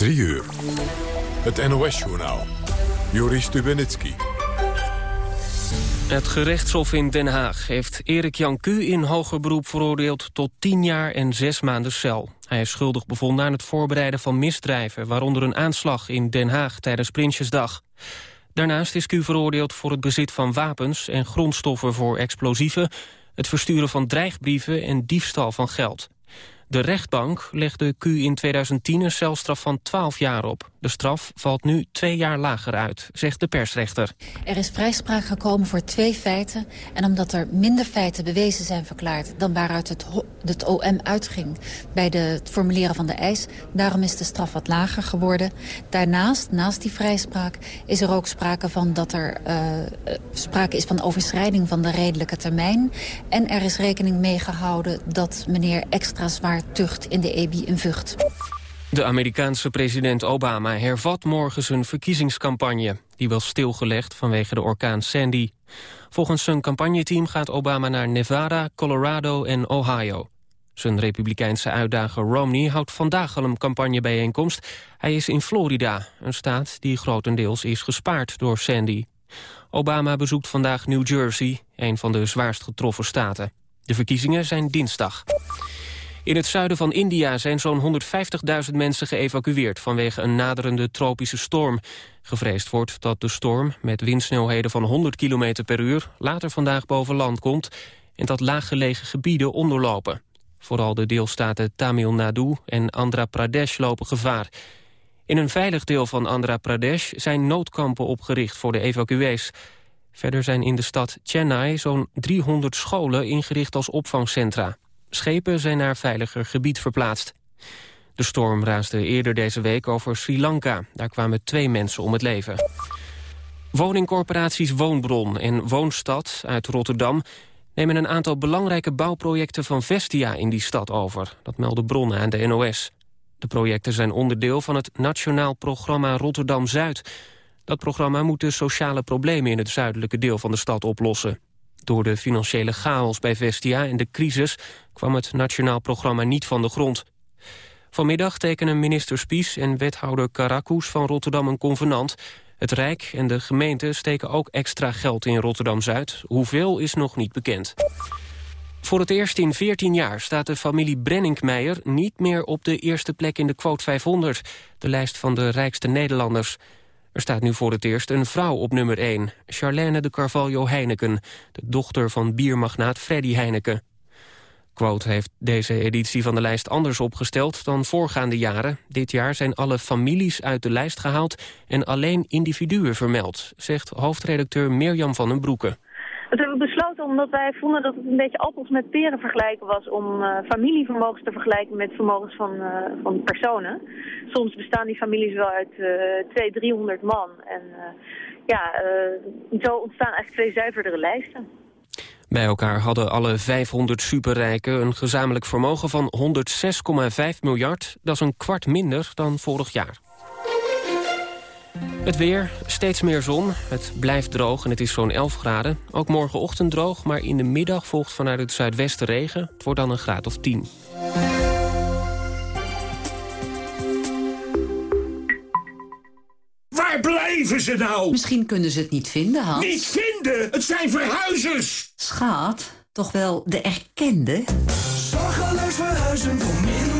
3 uur. Het NOS-journaal. Joris Stubenitski. Het gerechtshof in Den Haag heeft Erik Jan Q in hoger beroep veroordeeld tot 10 jaar en 6 maanden cel. Hij is schuldig bevonden aan het voorbereiden van misdrijven, waaronder een aanslag in Den Haag tijdens Prinsjesdag. Daarnaast is Q veroordeeld voor het bezit van wapens en grondstoffen voor explosieven, het versturen van dreigbrieven en diefstal van geld. De rechtbank legde Q in 2010 een celstraf van 12 jaar op. De straf valt nu twee jaar lager uit, zegt de persrechter. Er is vrijspraak gekomen voor twee feiten. En omdat er minder feiten bewezen zijn verklaard... dan waaruit het, het OM uitging bij de, het formuleren van de eis... daarom is de straf wat lager geworden. Daarnaast, naast die vrijspraak, is er ook sprake van dat er uh, sprake is van overschrijding van de redelijke termijn. En er is rekening mee gehouden dat meneer extra zwaar tucht in de EBI in Vught. De Amerikaanse president Obama hervat morgen zijn verkiezingscampagne. Die was stilgelegd vanwege de orkaan Sandy. Volgens zijn campagneteam gaat Obama naar Nevada, Colorado en Ohio. Zijn republikeinse uitdager Romney houdt vandaag al een campagnebijeenkomst. Hij is in Florida, een staat die grotendeels is gespaard door Sandy. Obama bezoekt vandaag New Jersey, een van de zwaarst getroffen staten. De verkiezingen zijn dinsdag. In het zuiden van India zijn zo'n 150.000 mensen geëvacueerd... vanwege een naderende tropische storm. Gevreesd wordt dat de storm, met windsnelheden van 100 km per uur... later vandaag boven land komt en dat laaggelegen gebieden onderlopen. Vooral de deelstaten Tamil Nadu en Andhra Pradesh lopen gevaar. In een veilig deel van Andhra Pradesh zijn noodkampen opgericht voor de evacuees. Verder zijn in de stad Chennai zo'n 300 scholen ingericht als opvangcentra. Schepen zijn naar veiliger gebied verplaatst. De storm raasde eerder deze week over Sri Lanka. Daar kwamen twee mensen om het leven. Woningcorporaties Woonbron en Woonstad uit Rotterdam... nemen een aantal belangrijke bouwprojecten van Vestia in die stad over. Dat melden bronnen aan de NOS. De projecten zijn onderdeel van het Nationaal Programma Rotterdam-Zuid. Dat programma moet de sociale problemen in het zuidelijke deel van de stad oplossen. Door de financiële chaos bij Vestia en de crisis kwam het nationaal programma niet van de grond. Vanmiddag tekenen minister Spies en wethouder Karakus van Rotterdam een convenant. Het Rijk en de gemeente steken ook extra geld in Rotterdam-Zuid. Hoeveel is nog niet bekend. Voor het eerst in 14 jaar staat de familie Brenninkmeijer niet meer op de eerste plek in de quote 500, de lijst van de rijkste Nederlanders. Er staat nu voor het eerst een vrouw op nummer 1, Charlène de Carvalho Heineken, de dochter van biermagnaat Freddy Heineken. Quote heeft deze editie van de lijst anders opgesteld dan voorgaande jaren. Dit jaar zijn alle families uit de lijst gehaald en alleen individuen vermeld, zegt hoofdredacteur Mirjam van den Broeke. Dat hebben we besloten omdat wij vonden dat het een beetje appels met peren vergelijken was om uh, familievermogens te vergelijken met vermogens van, uh, van personen. Soms bestaan die families wel uit uh, 200, 300 man. En ja, zo ontstaan eigenlijk twee zuiverdere lijsten. Bij elkaar hadden alle 500 superrijken een gezamenlijk vermogen van 106,5 miljard. Dat is een kwart minder dan vorig jaar. Het weer, steeds meer zon. Het blijft droog en het is zo'n 11 graden. Ook morgenochtend droog, maar in de middag volgt vanuit het zuidwesten regen. Het wordt dan een graad of 10. Waar blijven ze nou? Misschien kunnen ze het niet vinden, Hans. Niet vinden? Het zijn verhuizers! Schat, toch wel de erkende? Zorgeloos verhuizen voor minder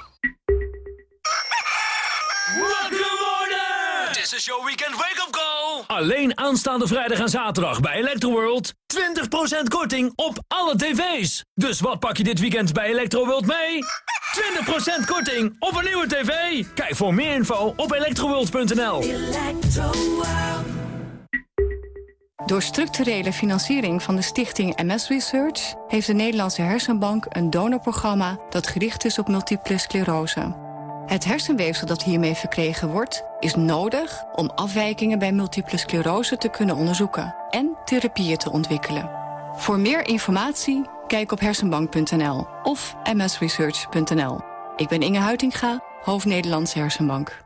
This is your weekend wake-up call! Alleen aanstaande vrijdag en zaterdag bij Electroworld. 20% korting op alle tv's. Dus wat pak je dit weekend bij Electroworld mee? 20% korting op een nieuwe tv. Kijk voor meer info op electroworld.nl. Door structurele financiering van de stichting MS Research... heeft de Nederlandse Hersenbank een donorprogramma... dat gericht is op multiple sclerose. Het hersenweefsel dat hiermee verkregen wordt, is nodig om afwijkingen bij multiple sclerose te kunnen onderzoeken en therapieën te ontwikkelen. Voor meer informatie kijk op hersenbank.nl of msresearch.nl. Ik ben Inge Huitinga, hoofd Nederlandse Hersenbank.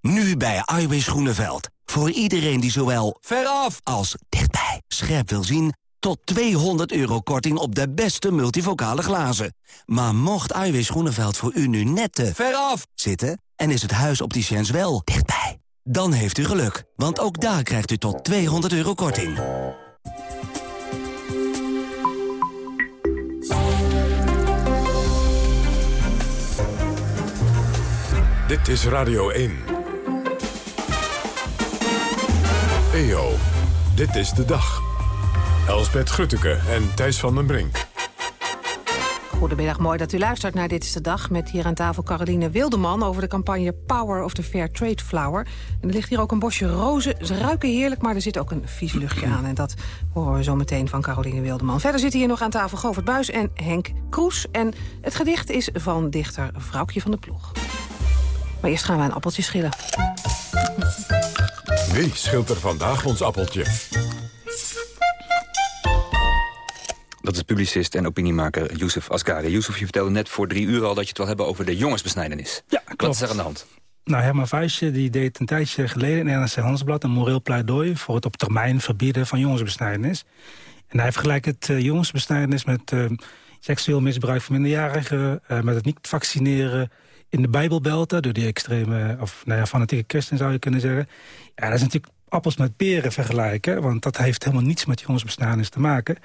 Nu bij Iwis Groeneveld. Voor iedereen die zowel veraf als dichtbij scherp wil zien... tot 200 euro korting op de beste multivocale glazen. Maar mocht Iwis Groeneveld voor u nu net te veraf zitten... en is het huis opticiens wel dichtbij... dan heeft u geluk, want ook daar krijgt u tot 200 euro korting. Dit is Radio 1. EO, dit is de dag. Elsbeth Grutteke en Thijs van den Brink. Goedemiddag, mooi dat u luistert naar Dit is de Dag... met hier aan tafel Caroline Wildeman over de campagne Power of the Fair Trade Flower. En er ligt hier ook een bosje rozen. Ze ruiken heerlijk, maar er zit ook een vies luchtje aan. En dat horen we zo meteen van Caroline Wildeman. Verder zitten hier nog aan tafel Govert Buis en Henk Kroes. En het gedicht is van dichter Vrouwtje van de Ploeg. Maar eerst gaan we een appeltje schillen. Wie schilt er vandaag ons appeltje? Dat is publicist en opiniemaker Youssef Asgari. Youssef, je vertelde net voor drie uur al dat je het wil hebben over de jongensbesnijdenis. Ja, klopt. Wat is er aan de hand? Nou, Herman Vuijsje die deed een tijdje geleden in NRC Handelsblad... een moreel pleidooi voor het op termijn verbieden van jongensbesnijdenis. En hij vergelijkt het uh, jongensbesnijdenis met uh, seksueel misbruik van minderjarigen... Uh, met het niet vaccineren in de Bijbelbelten... door die extreme, of nou ja, fanatieke christen zou je kunnen zeggen. Ja, dat is natuurlijk appels met peren vergelijken. Want dat heeft helemaal niets met jongensbesnijdenis te maken.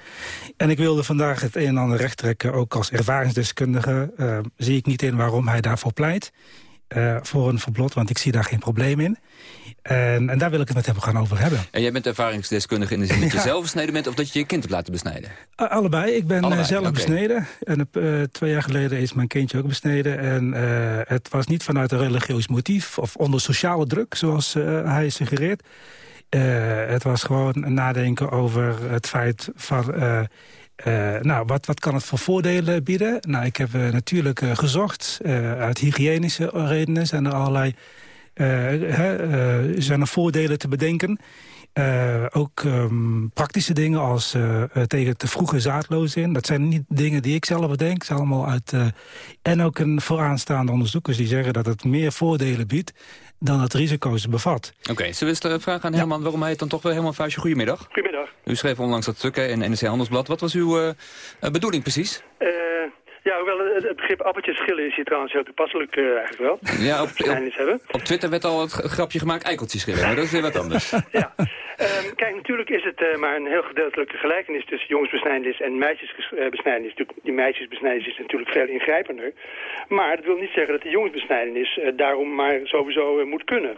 En ik wilde vandaag het een en ander rechttrekken. Ook als ervaringsdeskundige uh, zie ik niet in waarom hij daarvoor pleit. Uh, voor een verbod, want ik zie daar geen probleem in. En, en, daar wil ik het met hem gaan over hebben. En jij bent ervaringsdeskundige in de zin dat je zelf besneden bent... of dat je je kind hebt laten besnijden? Uh, allebei. Ik ben allebei. zelf okay. besneden. En uh, twee jaar geleden is mijn kindje ook besneden. En het was niet vanuit een religieus motief... of onder sociale druk, zoals hij suggereert. het was gewoon nadenken over het feit van... Uh, nou, wat, wat kan het voor voordelen bieden? Nou, ik heb uh, natuurlijk uh, gezocht. uit hygiënische redenen zijn er allerlei zijn er voordelen te bedenken. Ook um, praktische dingen als tegen te vroege zaadlozing. Dat zijn niet dingen die ik zelf bedenk. Het allemaal uit, en ook een vooraanstaande onderzoekers die zeggen dat het meer voordelen biedt dan het risico's bevat. Oké, okay, zullen we eens vragen aan Herman ja. waarom hij het dan toch wel helemaal vuistje? Goedemiddag. Goedemiddag. U schreef onlangs dat stuk in NRC Handelsblad. Wat was uw uh, bedoeling precies? Uh, ja, hoewel het begrip appeltjes schillen is hier trouwens heel toepasselijk uh, eigenlijk wel. Ja, op, op, op, Twitter werd al het grapje gemaakt eikeltjes schillen, maar dat is weer wat anders. ja. Um, kijk, natuurlijk is het uh, maar een heel gedeeltelijke gelijkenis tussen jongensbesnijdenis en meisjesbesnijdenis. Die meisjesbesnijdenis is natuurlijk veel ingrijpender. Maar dat wil niet zeggen dat de jongensbesnijdenis uh, daarom maar sowieso moet kunnen.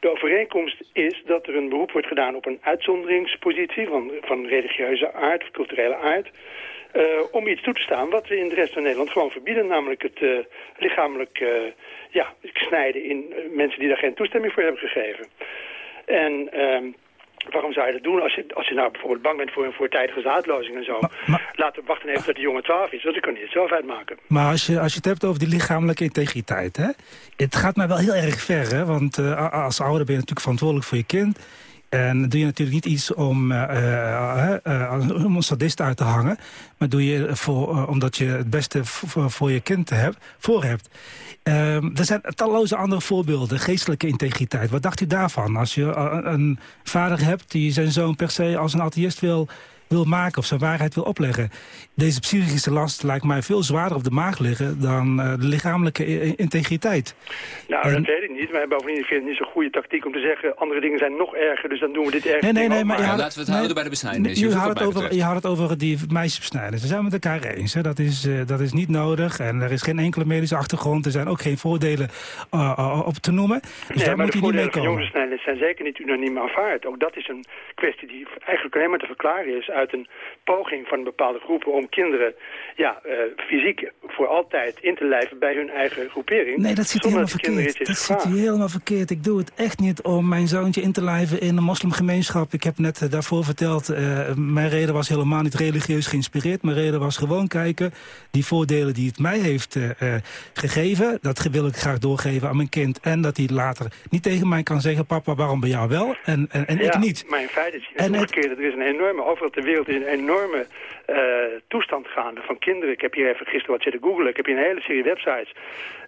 De overeenkomst is dat er een beroep wordt gedaan op een uitzonderingspositie van, van religieuze aard of culturele aard. Uh, om iets toe te staan wat we in de rest van Nederland gewoon verbieden. Namelijk het uh, lichamelijk uh, ja, snijden in mensen die daar geen toestemming voor hebben gegeven. En waarom zou je dat doen als je, als je nou bijvoorbeeld bang bent voor een voortijdige zaadlozing en zo? Maar, maar, Laten we wachten even tot de jongen 12 is, want dan kan hij het zelf uitmaken. Maar als je, als je het hebt over die lichamelijke integriteit, hè? het gaat mij wel heel erg ver, hè? want als ouder ben je natuurlijk verantwoordelijk voor je kind... En doe je natuurlijk niet iets om, uh, uh, uh, om een sadist uit te hangen. Maar doe je voor, omdat je het beste voor je kind hebt, voor hebt. er zijn talloze andere voorbeelden. Geestelijke integriteit. Wat dacht u daarvan? Als je een vader hebt die zijn zoon per se als een atheïst wil wil maken of zijn waarheid wil opleggen. Deze psychische last lijkt mij veel zwaarder op de maag liggen dan uh, de lichamelijke integriteit. Nou, en... dat weet ik niet. Maar bovendien vind ik het niet zo'n goede tactiek om te zeggen... andere dingen zijn nog erger, dus dan doen we dit erger. Nee, nee, nee. Maar, maar ja, laten we het nee, houden bij de besnijdenis. Je, had het, over, je had het over die meisjesbesnijdenis. Daar zijn we het elkaar eens. Hè. Dat, is, uh, dat is niet nodig. En er is geen enkele medische achtergrond. Er zijn ook geen voordelen uh, op te noemen. Dus nee, daar moet je niet mee voordelen van komen. jongensbesnijdenis zijn zeker niet unaniem aanvaard. Ook dat is een kwestie die eigenlijk alleen maar te verklaren is... uit uit een poging van bepaalde groepen om kinderen ja, uh, fysiek voor altijd in te lijven bij hun eigen groepering. Nee, dat zit helemaal verkeerd. Dat zit helemaal verkeerd. Ik doe het echt niet om mijn zoontje in te lijven in een moslimgemeenschap. Ik heb net daarvoor verteld, mijn reden was helemaal niet religieus geïnspireerd. Mijn reden was gewoon kijken, die voordelen die het mij heeft gegeven, dat wil ik graag doorgeven aan mijn kind. En dat hij later niet tegen mij kan zeggen, papa, waarom bij jou wel en, en, en ik niet. maar in feite is het omgekeerd. Er is een enorme, overal ter wereld is een enorme uh, toestand gaande van kinderen. Ik heb hier even gisteren wat zitten googlen. Ik heb hier een hele serie websites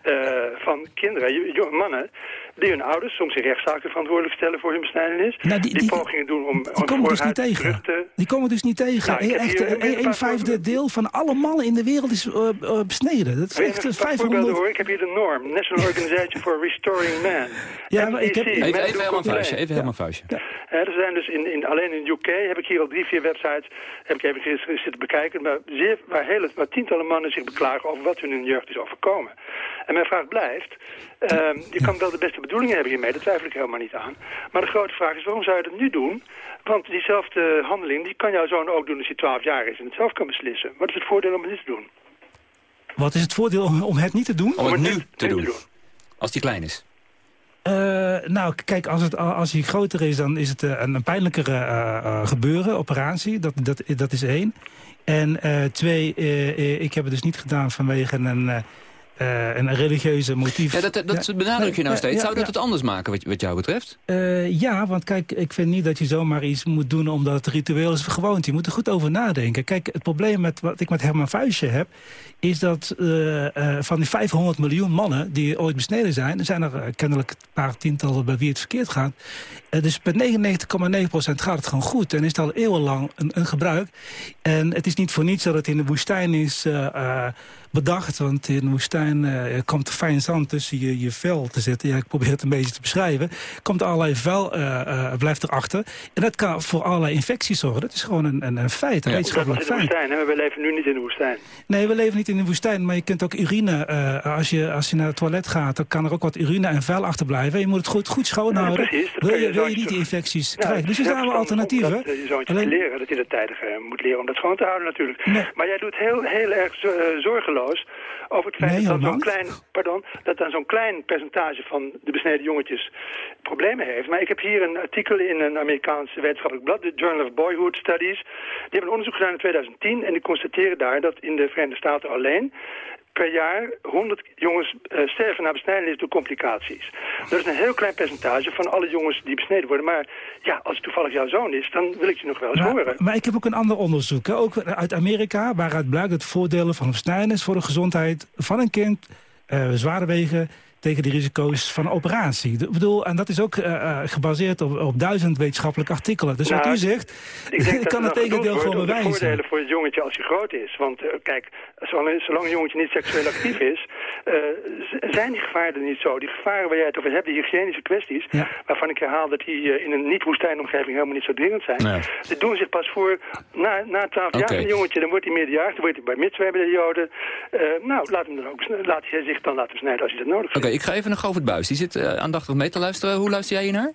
uh, van kinderen, mannen die hun ouders soms in rechtszaken verantwoordelijk stellen voor hun besnijdenis. Nou, die, die, pogingen doen om die komen dus niet tegen. Te... Die komen dus niet tegen. Nou, echt, een, een vijfde deel van alle mannen in de wereld is uh, uh, besneden. Dat is echt een 500... Hoor. Ik heb hier de norm. National Organization for Restoring Man. Ja, maar ik heb... Even, even helemaal vuistje. Even helemaal vuistje. Ja. Ja, er zijn dus in, in, alleen in de UK heb ik hier al drie, vier websites heb ik even zitten bekijken, maar zeer, waar, hele, waar tientallen mannen zich beklagen over wat hun in hun jeugd is overkomen. En mijn vraag blijft, um, je kan wel de beste bedoelingen hebben hiermee, dat twijfel ik helemaal niet aan. Maar de grote vraag is, waarom zou je dat nu doen? Want diezelfde handeling, die kan jouw zoon ook doen als hij 12 jaar is en het zelf kan beslissen. Wat is het voordeel om het niet te doen? Wat is het voordeel om, het niet te doen? Om, het nu, te, doen. Als hij klein is. Uh, nou, kijk, als, het, als hij groter is, dan is het uh, een, pijnlijker uh, gebeuren, operatie. Dat, dat, dat is één. En twee, ik heb het dus niet gedaan vanwege een uh, een religieuze motief. Ja, dat, dat benadruk je nou steeds. Zou dat het anders maken wat, wat jou betreft? Uh, ja, want kijk, ik vind niet dat je zomaar iets moet doen omdat het ritueel is gewoond. Je moet er goed over nadenken. Kijk, het probleem met wat ik met Herman Vuijsje heb... is dat uh, van die 500 miljoen mannen die ooit besneden zijn... er zijn er kennelijk een paar tientallen bij wie het verkeerd gaat. dus met 99,9 procent gaat het gewoon goed. En is het al eeuwenlang een, een, gebruik. En het is niet voor niets dat het in de woestijn is bedacht. Want in de woestijn uh, komt fijn zand tussen je, je vel te zitten. Ja, ik probeer het een beetje te beschrijven. Komt allerlei vuil, uh, uh, blijft erachter. En dat kan voor allerlei infecties zorgen. Dat is gewoon een, een, een feit, een ja, wetenschappelijk feit. woestijn, hè? We leven nu niet in de woestijn. Nee, we leven niet in de woestijn. Maar je kunt ook urine, als, je, als je naar het toilet gaat... dan kan er ook wat urine en vuil achterblijven. Je moet het goed, goed schoonhouden. Ja, precies, wil, je, wil je niet die infecties ja, krijgen. Dus er zijn wel alternatieven. Dat, je zoontje Alleen... leren, dat hij dat tijdig moet leren om dat schoon te houden natuurlijk. Nee. Maar jij doet heel, heel erg zorgeloos over het feit dat zo'n klein, pardon, dat dan zo'n klein percentage van de besneden jongetjes problemen heeft. Maar ik heb hier een artikel in een Amerikaans wetenschappelijk blad, de Journal of Boyhood Studies. Die hebben een onderzoek gedaan in 2010 en die constateren daar dat in de Verenigde Staten alleen per jaar 100 jongens uh, sterven na besnijdenis door complicaties. Dat is een heel klein percentage van alle jongens die besneden worden. Maar ja, als het toevallig jouw zoon is, dan wil ik je nog wel eens horen. Maar ik heb ook een ander onderzoek, hè? ook uit Amerika... waaruit blijkt dat voordelen van besnijdenis voor de gezondheid van een kind... Uh, zware wegen tegen de risico's van operatie. Ik bedoel, en dat is ook uh, gebaseerd op, op duizend wetenschappelijke artikelen. Dus wat nou, u zegt, ik denk kan het tegendeel gewoon bewijzen. De voordelen voor het jongetje als hij groot is. Want uh, kijk, zolang, zolang een jongetje niet seksueel actief is... zijn die gevaren niet zo. Die gevaren waar jij het over hebt, die hygiënische kwesties... Ja. waarvan ik herhaal dat die in een niet-woestijnomgeving helemaal niet zo dringend zijn... Ja. die doen zich pas voor na, na 12 okay. jaar een jongetje. Dan wordt hij meerderjarig, dan wordt hij bij mitzwa bij de joden. nou, laat, hem dan ook, laat hij zich dan laten snijden als hij dat nodig vindt. Okay, ik ga even naar Govert Buis. Die zit uh, aandachtig mee te luisteren. Hoe luister jij hier naar?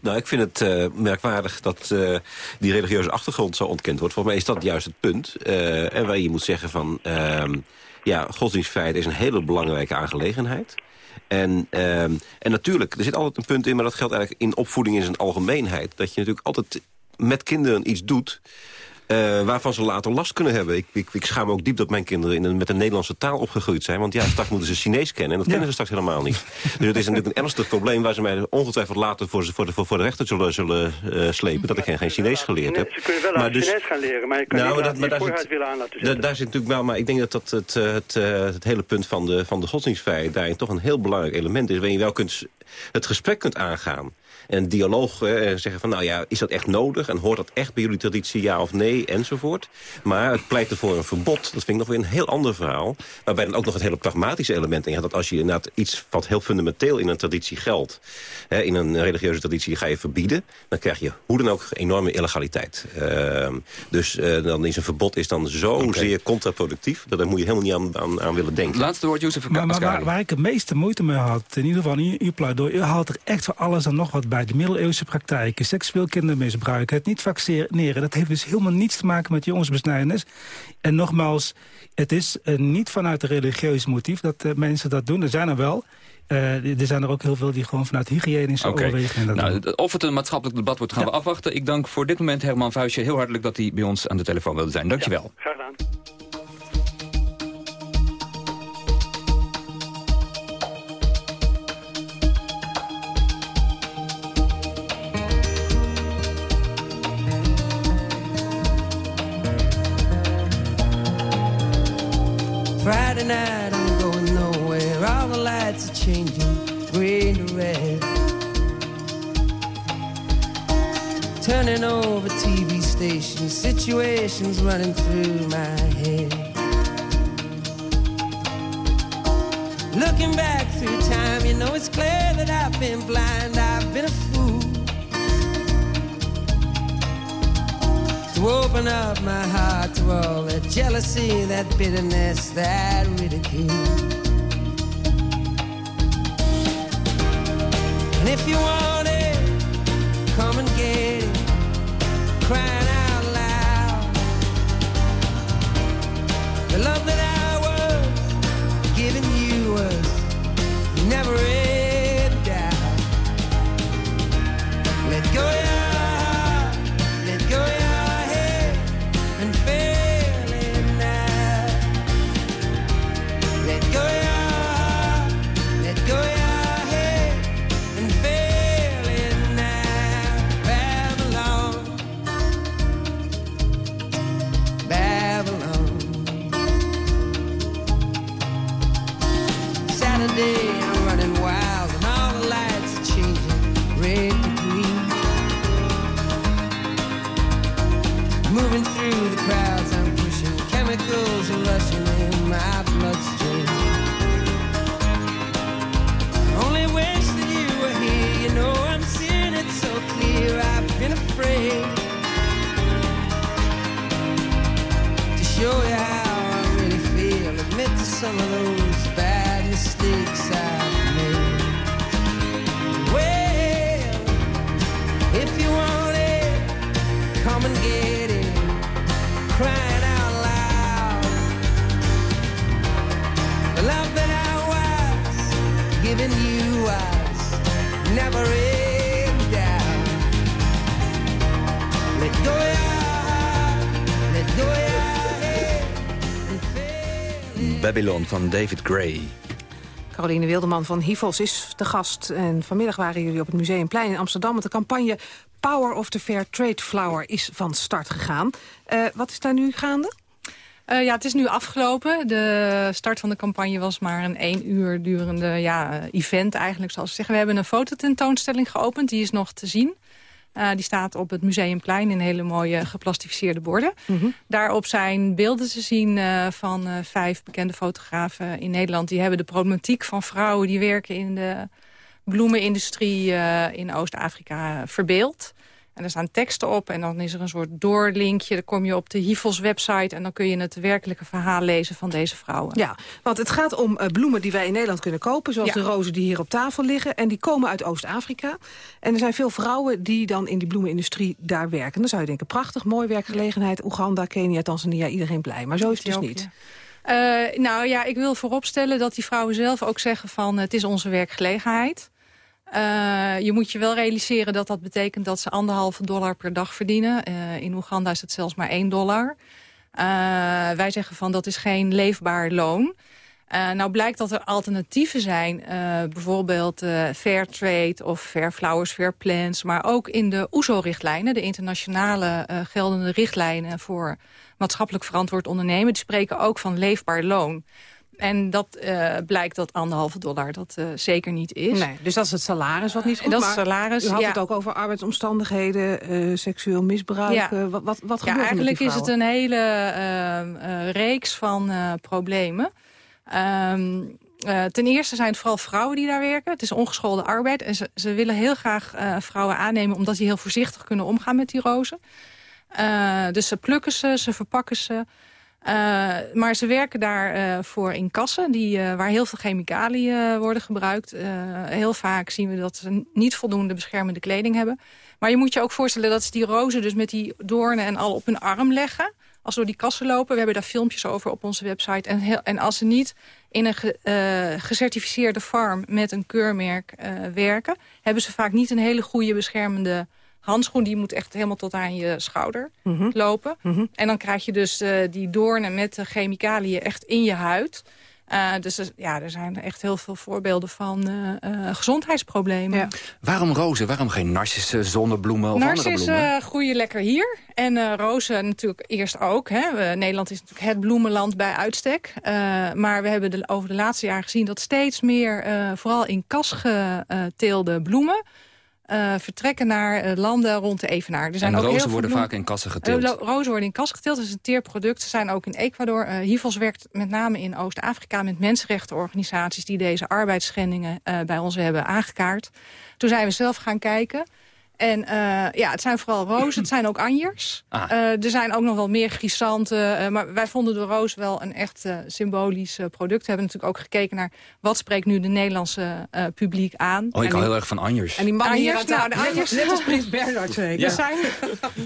Nou, ik vind het uh, merkwaardig dat uh, die religieuze achtergrond zo ontkend wordt. Volgens mij is dat juist het punt. En waar je moet zeggen van... Ehm, ja, godsdienstvrijheid is een hele belangrijke aangelegenheid. En, ehm, en natuurlijk, er zit altijd een punt in... maar dat geldt eigenlijk in opvoeding in zijn algemeenheid. Dat je natuurlijk altijd met kinderen iets doet... Uh, waarvan ze later last kunnen hebben. Ik, ik, ik schaam me ook diep dat mijn kinderen in een, met een Nederlandse taal opgegroeid zijn. Want ja, straks moeten ze Chinees kennen. En dat kennen ze straks helemaal niet. dus het is natuurlijk een ernstig probleem... waar ze mij ongetwijfeld later voor, voor, de, voor, voor de rechter zullen, zullen uh, slepen... dat ik geen, geen Chinees geleerd heb. Ze kunnen wel maar dus, Chinees gaan leren, maar je kan nou, niet dat, vooruit willen aan laten zetten. Daar zit natuurlijk wel, maar ik denk dat, dat het, het, het, het hele punt van de, van de godsdienstvrijheid... daarin toch een heel belangrijk element is... waarin je wel kunt, het gesprek kunt aangaan en dialoog eh, zeggen van, nou ja, is dat echt nodig? En hoort dat echt bij jullie traditie, ja of nee? Enzovoort. Maar het pleiten voor een verbod, dat vind ik nog weer een heel ander verhaal. Waarbij dan ook nog het hele pragmatische element in gaat. Dat als je inderdaad iets wat heel fundamenteel in een traditie geldt... Hè, in een religieuze traditie ga je verbieden... dan krijg je hoe dan ook enorme illegaliteit. Uh, dus uh, dan is een verbod is dan zo okay. zeer contraproductief... dat daar moet je helemaal niet aan, aan, aan willen denken. Laatste woord, Jozef maar, maar waar, waar, ik het meeste moeite mee had... in ieder geval in uw morilpleidooi. U haalt er echt voor alles en nog wat bij. De middeleeuwse praktijken, seksueel kindermisbruik, het niet vaccineren... dat heeft dus helemaal niets te maken met jongensbesnijdenis. En nogmaals, het is uh, niet vanuit een religieus motief dat uh, mensen dat doen. Er zijn er wel... Uh, er zijn er ook heel veel die gewoon vanuit hygiënische okay. overwegingen... Nou, of het een maatschappelijk debat wordt, gaan ja. we afwachten. Ik dank voor dit moment Herman Vuijsje heel hartelijk dat hij bij ons aan de telefoon wilde zijn. Dank je wel. Graag gedaan. Night, I'm going nowhere. All the lights are changing, green to red. Turning over TV stations, situations running through my head. Looking back through time, you know it's clear that I've been blind, I've been a Open up my heart to all that jealousy, that bitterness, that ridicule. And if you want show you how I really feel. Admit to some of those bad mistakes I've made. Well, if you want it, come and get it. Crying out loud. The love that I was giving you was never in Babylon van David Gray. Caroline Wildeman van Hivos is de gast. En vanmiddag waren jullie op het Museumplein in Amsterdam... met de campagne Power of the Fair Trade Flower is van start gegaan. Uh, wat is daar nu gaande? Uh, ja, het is nu afgelopen. De start van de campagne was maar een één uur durende ja, event eigenlijk, zoals ze zeggen. We hebben een fototentoonstelling geopend, die is nog te zien. Uh, die staat op het Museumplein in hele mooie geplastificeerde borden. Mm -hmm. Daarop zijn beelden te zien uh, van uh, vijf bekende fotografen in Nederland. Die hebben de problematiek van vrouwen die werken in de bloemenindustrie in Oost-Afrika verbeeld. En er staan teksten op en dan is er een soort doorlinkje. Dan kom je op de Hivels website en dan kun je het werkelijke verhaal lezen van deze vrouwen. Ja, want het gaat om uh, bloemen die wij in Nederland kunnen kopen. Zoals ja. de rozen die hier op tafel liggen. En die komen uit Oost-Afrika. En er zijn veel vrouwen die dan in die bloemenindustrie daar werken. Dan zou je denken, prachtig, mooi werkgelegenheid. Oeganda, Kenia, Tanzania, iedereen blij. Maar zo is het dus niet. Uh, nou ja, ik wil vooropstellen dat die vrouwen zelf ook zeggen van... het is onze werkgelegenheid. Uh, je moet je wel realiseren dat dat betekent dat ze anderhalve dollar per dag verdienen. Uh, in Oeganda is het zelfs maar één dollar. Uh, wij zeggen van dat is geen leefbaar loon. nou blijkt dat er alternatieven zijn. bijvoorbeeld Fair Trade of Fair Flowers, Fair Plants. Maar ook in de OESO-richtlijnen, de internationale geldende richtlijnen... voor maatschappelijk verantwoord ondernemen. Die spreken ook van leefbaar loon. En dat uh, blijkt dat anderhalve dollar dat uh, zeker niet is. Nee, dus dat is het salaris wat niet goed Dat is het salaris, U had ja. het ook over arbeidsomstandigheden, uh, seksueel misbruik. Ja. wat wat, wat ja, gebeurt eigenlijk is het een hele ehm, reeks van problemen. Um, ten eerste zijn het vooral vrouwen die daar werken. Het is ongeschoolde arbeid. En ze, ze willen heel graag vrouwen aannemen... omdat die heel voorzichtig kunnen omgaan met die rozen. dus ze plukken ze, ze verpakken ze... Uh, maar ze werken daarvoor voor in kassen die, uh, waar heel veel chemicaliën worden gebruikt. heel vaak zien we dat ze niet voldoende beschermende kleding hebben. Maar je moet je ook voorstellen dat ze die rozen dus met die doornen en al op hun arm leggen als we door die kassen lopen. We hebben daar filmpjes over op onze website. En, heel, en als ze niet in een ge, gecertificeerde farm met een keurmerk werken... hebben ze vaak niet een hele goede beschermende handschoen. Die moet echt helemaal tot aan je schouder mm -hmm. lopen. Mm -hmm. En dan krijg je dus uh, die doornen met de chemicaliën echt in je huid... Uh, dus ja, er zijn echt heel veel voorbeelden van uh, uh, gezondheidsproblemen. Ja. Waarom rozen? Waarom geen narcissen, zonnebloemen of narcissen andere bloemen? Narcissen groeien lekker hier. En rozen natuurlijk eerst ook. Hè. Nederland is natuurlijk het bloemenland bij uitstek. maar we hebben de, over de laatste jaren gezien dat steeds meer... vooral in kas geteelde bloemen... Uh, vertrekken naar uh, landen rond de Evenaar. Er zijn en ook rozen heel worden vaak in kassen geteeld? Uh, rozen worden in kassen geteeld, dat is een teerproduct. Ze zijn ook in Ecuador. Hivos werkt met name in Oost-Afrika met mensenrechtenorganisaties... die deze arbeidsschendingen bij ons hebben aangekaart. Toen zijn we zelf gaan kijken... En uh, ja, het zijn vooral rozen, het zijn ook anjers. Ah. Uh, er zijn ook nog wel meer grisanten. Uh, maar wij vonden de roos wel een echt symbolisch product. We hebben natuurlijk ook gekeken naar... wat spreekt nu de Nederlandse publiek aan. Oh, ik hou heel erg van anjers. En die man anjers, hier nou, de anjers, net als Prins Bernhard zeker. Ja. Zijn,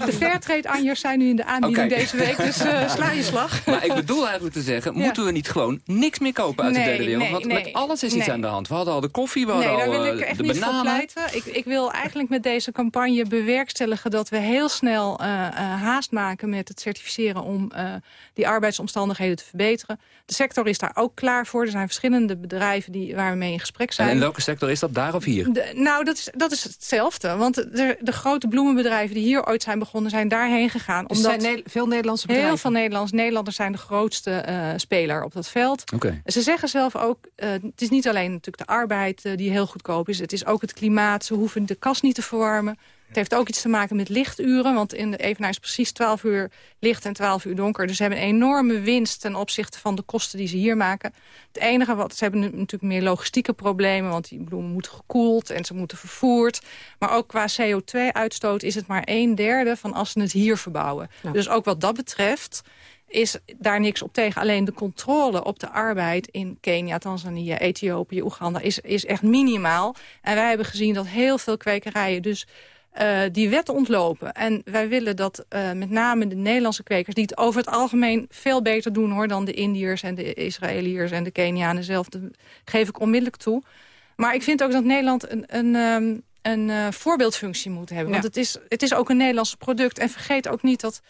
de Fairtrade anjers zijn nu in de aanbieding okay. deze week. Dus sla je slag. Maar ik bedoel eigenlijk te zeggen... Ja. moeten we niet gewoon niks meer kopen uit nee, de derde wereld? Nee, Want nee, met alles is iets nee. aan de hand. We hadden al de koffie, we hadden nee, al daar wil ik echt de niet bananen. voor pleiten. Ik, ik wil eigenlijk met deze campagne bewerkstelligen dat we heel snel uh, uh, haast maken met het certificeren om uh, die arbeidsomstandigheden te verbeteren. De sector is daar ook klaar voor. Er zijn verschillende bedrijven die, waar we mee in gesprek zijn. En in welke sector is dat, daar of hier? De, nou, dat is, dat is hetzelfde. Want de, de grote bloemenbedrijven die hier ooit zijn begonnen zijn daarheen gegaan. Dus omdat zijn ne veel Nederlandse bedrijven? Heel veel Nederlands. Nederlanders zijn de grootste speler op dat veld. Okay. Ze zeggen zelf ook, het is niet alleen natuurlijk de arbeid die heel goedkoop is. Het is ook het klimaat. Ze hoeven de kas niet te verwarmen. Het heeft ook iets te maken met lichturen. Want in de Evenaar is precies 12 uur licht en 12 uur donker. Dus ze hebben een enorme winst ten opzichte van de kosten die ze hier maken. Het enige wat ze hebben natuurlijk meer logistieke problemen. Want die bloemen moeten gekoeld en ze moeten vervoerd. Maar ook qua CO2-uitstoot is het maar een derde van als ze het hier verbouwen. Ja. Dus ook wat dat betreft is daar niks op tegen. Alleen de controle op de arbeid in Kenia, Tanzania, Ethiopië, Oeganda... Is, is echt minimaal. En wij hebben gezien dat heel veel kwekerijen... dus uh, die wet ontlopen. En wij willen dat uh, met name de Nederlandse kwekers... die het over het algemeen veel beter doen hoor, dan de Indiërs en de Israëliërs en de Kenianen zelf. Dat geef ik onmiddellijk toe. Maar ik vind ook dat Nederland een, een, um, een uh, voorbeeldfunctie moet hebben. Ja. Want het is, het is ook een Nederlands product. En vergeet ook niet dat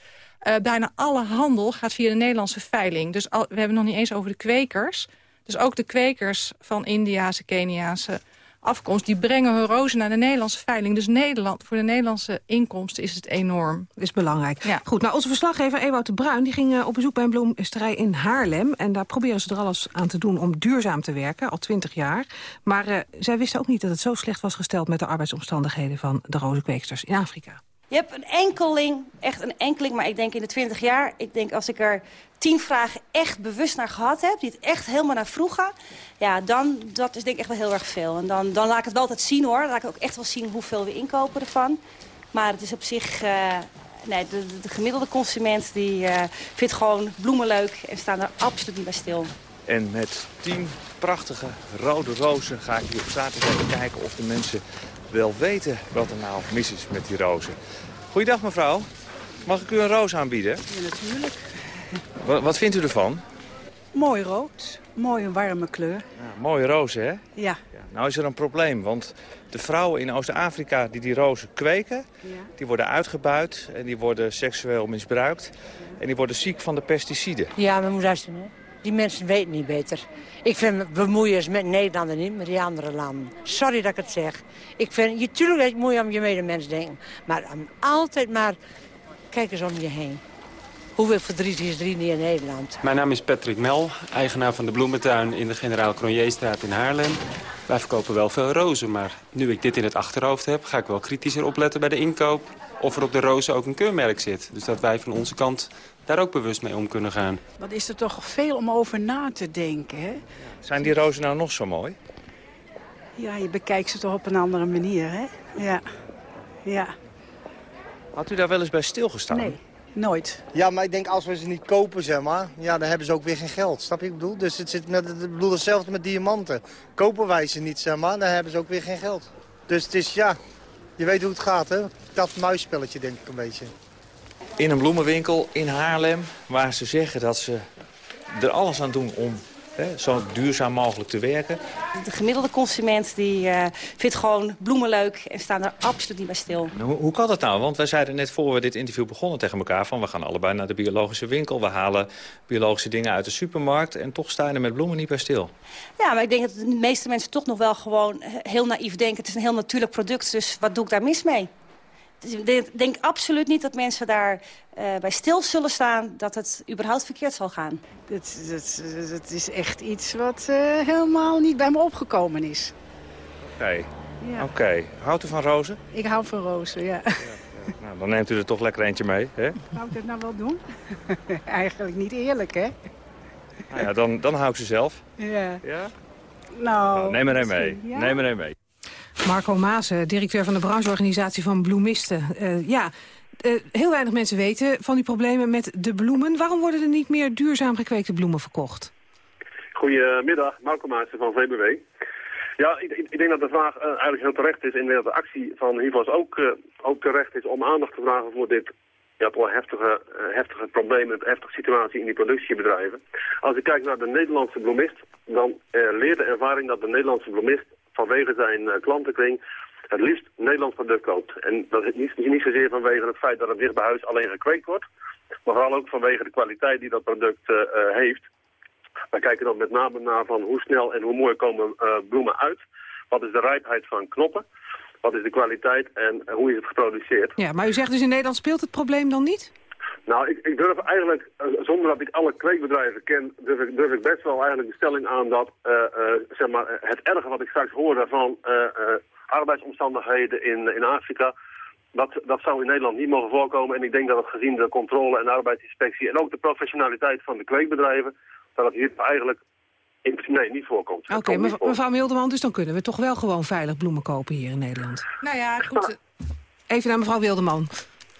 bijna alle handel gaat via de Nederlandse veiling. Dus al, we hebben het nog niet eens over de kwekers. Dus ook de kwekers van Indiase, Keniaanse afkomst... die brengen hun rozen naar de Nederlandse veiling. Dus Nederland, voor de Nederlandse inkomsten is het enorm. is belangrijk. Ja. Goed, nou, onze verslaggever Ewout de Bruin... die ging uh, op bezoek bij een bloemisterij in Haarlem. En daar proberen ze er alles aan te doen om duurzaam te werken. Al twintig jaar. Maar uh, zij wisten ook niet dat het zo slecht was gesteld... met de arbeidsomstandigheden van de rozenkweeksters in Afrika. Je hebt een enkeling, echt een enkeling, maar ik denk in de 20 jaar... ik denk als ik er tien vragen echt bewust naar gehad heb... die het echt helemaal naar vroegen... ja, dan dat is denk ik echt wel heel erg veel. En dan, dan laat ik het wel altijd zien, hoor. Dan laat ik ook echt wel zien hoeveel we inkopen ervan. Maar het is op zich... Uh, nee, de, de, gemiddelde consument die uh, vindt gewoon bloemen leuk... en staan er absoluut niet bij stil. En met tien prachtige rode rozen ga ik hier op zaterdag kijken... of de mensen wel weten wat er nou mis is met die rozen. Goeiedag mevrouw. Mag ik u een roos aanbieden? Ja, natuurlijk. Wat, wat vindt u ervan? Mooi rood. Mooie warme kleur. Ja, mooie rozen, hè? Ja. ja. Nou is er een probleem, want de vrouwen in Oost-Afrika die die rozen kweken... Ja. die worden uitgebuit en die worden seksueel misbruikt. En die worden ziek van de pesticiden. Ja, maar moet luisteren, hè? Die mensen weten niet beter. Ik vind bemoeien met Nederlanden niet, met die andere landen. Sorry dat ik het zeg. Ik vind, je, tuurlijk dat je om je medemens denken. Maar altijd maar, kijk eens om je heen. Hoeveel verdriet is er in Nederland? Mijn naam is Patrick Mel, eigenaar van de bloementuin in de Generaal Cronjeestraat in Haarlem. Wij verkopen wel veel rozen, maar nu ik dit in het achterhoofd heb... ga ik wel kritischer opletten bij de inkoop of er op de rozen ook een keurmerk zit. Dus dat wij van onze kant daar ook bewust mee om kunnen gaan. Wat is er toch veel om over na te denken, hè? Zijn die rozen nou nog zo mooi? Ja, je bekijkt ze toch op een andere manier, hè? Ja. Ja. Had u daar wel eens bij stilgestaan? Nee. Nooit. Ja, maar ik denk als we ze niet kopen, zeg maar, ja, dan hebben ze ook weer geen geld. Snap je wat ik bedoel? Dus het zit met, ik bedoel hetzelfde met diamanten. Kopen wij ze niet, zeg maar, dan hebben ze ook weer geen geld. Dus het is, ja, je weet hoe het gaat, hè? Kat-muisspelletje, denk ik een beetje. In een bloemenwinkel in Haarlem, waar ze zeggen dat ze er alles aan doen om hè, zo duurzaam mogelijk te werken. De gemiddelde consument die, eh, vindt gewoon bloemen leuk en staan er absoluut niet bij stil. Hoe, hoe kan dat nou? Want wij zeiden net voor we dit interview begonnen tegen elkaar... van we gaan allebei naar de biologische winkel. We halen biologische dingen uit de supermarkt. En toch sta je er met bloemen niet bij stil. Ja, maar ik denk dat de meeste mensen toch nog wel gewoon heel naïef denken. Het is een heel natuurlijk product, dus wat doe ik daar mis mee? Dus ik denk, absoluut niet dat mensen daar eh, bij stil zullen staan... dat het überhaupt verkeerd zal gaan. Het, het, het is echt iets wat eh, helemaal niet bij me opgekomen is. Oké, Ja. oké. Houdt u van rozen? Ik hou van rozen, ja. Nou, dan neemt u er toch lekker eentje mee, hè? Zou ik dat nou wel doen? Eigenlijk niet eerlijk, hè? Nou ja, dan, dan hou ik ze zelf. Ja. Ja? Nou, Nou, neem er een mee. ja? Neem er een mee. Marco Maasen, directeur van de brancheorganisatie van bloemisten. Eh, ja, eh, heel weinig mensen weten van die problemen met de bloemen. Waarom worden er niet meer duurzaam gekweekte bloemen verkocht? Goedemiddag, Marco Maassen van VBW. Ja, ik, ik, denk dat de vraag eh, eigenlijk heel terecht is en dat de actie van Hivos ook, ook terecht is om aandacht te vragen voor dit ja, toch wel heftige, heftige probleem, een heftige situatie in die productiebedrijven. Als ik kijk naar de Nederlandse bloemist, dan leert de ervaring dat de Nederlandse bloemist vanwege zijn eh, klantenkring het liefst Nederlands product koopt. En dat is niet, niet zozeer vanwege het feit dat het dicht bij huis alleen gekweekt wordt, maar vooral ook vanwege de kwaliteit die dat product eh, eh, heeft. Wij kijken dan met name naar van hoe snel en hoe mooi komen bloemen uit. Wat is de rijpheid van knoppen? Wat is de kwaliteit en hoe is het geproduceerd? Ja, maar u zegt dus in Nederland speelt het probleem dan niet? Nou, ik, ik durf eigenlijk, eh, zonder dat ik alle kweekbedrijven ken, durf ik, durf ik best wel eigenlijk de stelling aan dat eh, eh, zeg maar, het erge wat ik straks hoorde van eh, eh, arbeidsomstandigheden in, in Afrika, dat, dat zou in Nederland niet mogen voorkomen. En ik denk dat het gezien de controle en de arbeidsinspectie en ook de professionaliteit van de kweekbedrijven, dat het hier eigenlijk in, nee, niet voorkomt. Oké, mev- mevrouw Mildeman, dus dan kunnen we toch wel gewoon veilig bloemen kopen hier in Nederland. Nou ja, goed. Even naar mevrouw Wildeman.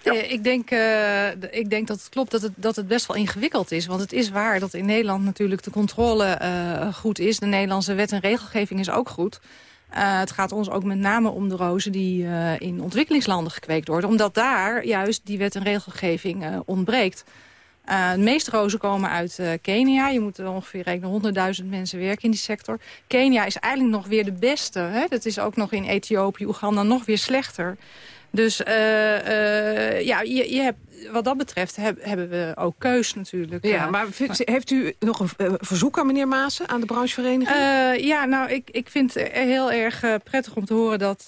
Eh, ik, denk, eh, ik denk dat het klopt dat het, dat het best wel ingewikkeld is. Want het is waar dat in Nederland natuurlijk de controle eh, goed is. De Nederlandse wet en regelgeving is ook goed. Het gaat ons ook met name om de rozen die in ontwikkelingslanden gekweekt worden. Omdat daar juist die wet en regelgeving ontbreekt. De meeste rozen komen uit Kenia. Je moet er ongeveer rekenen 100.000 mensen werken in die sector. Kenia is eigenlijk nog weer de beste. Hè? Dat is ook nog in Ethiopië, Oeganda nog weer slechter. Dus eh, eh, ja, je, je hebt, wat dat betreft heb- hebben we ook keus natuurlijk. Ja, Eh, maar vindt- heeft u nog een verzoek aan meneer Maassen, aan de branchevereniging? eh, ja, nou, ik, ik vind het heel erg prettig om te horen dat...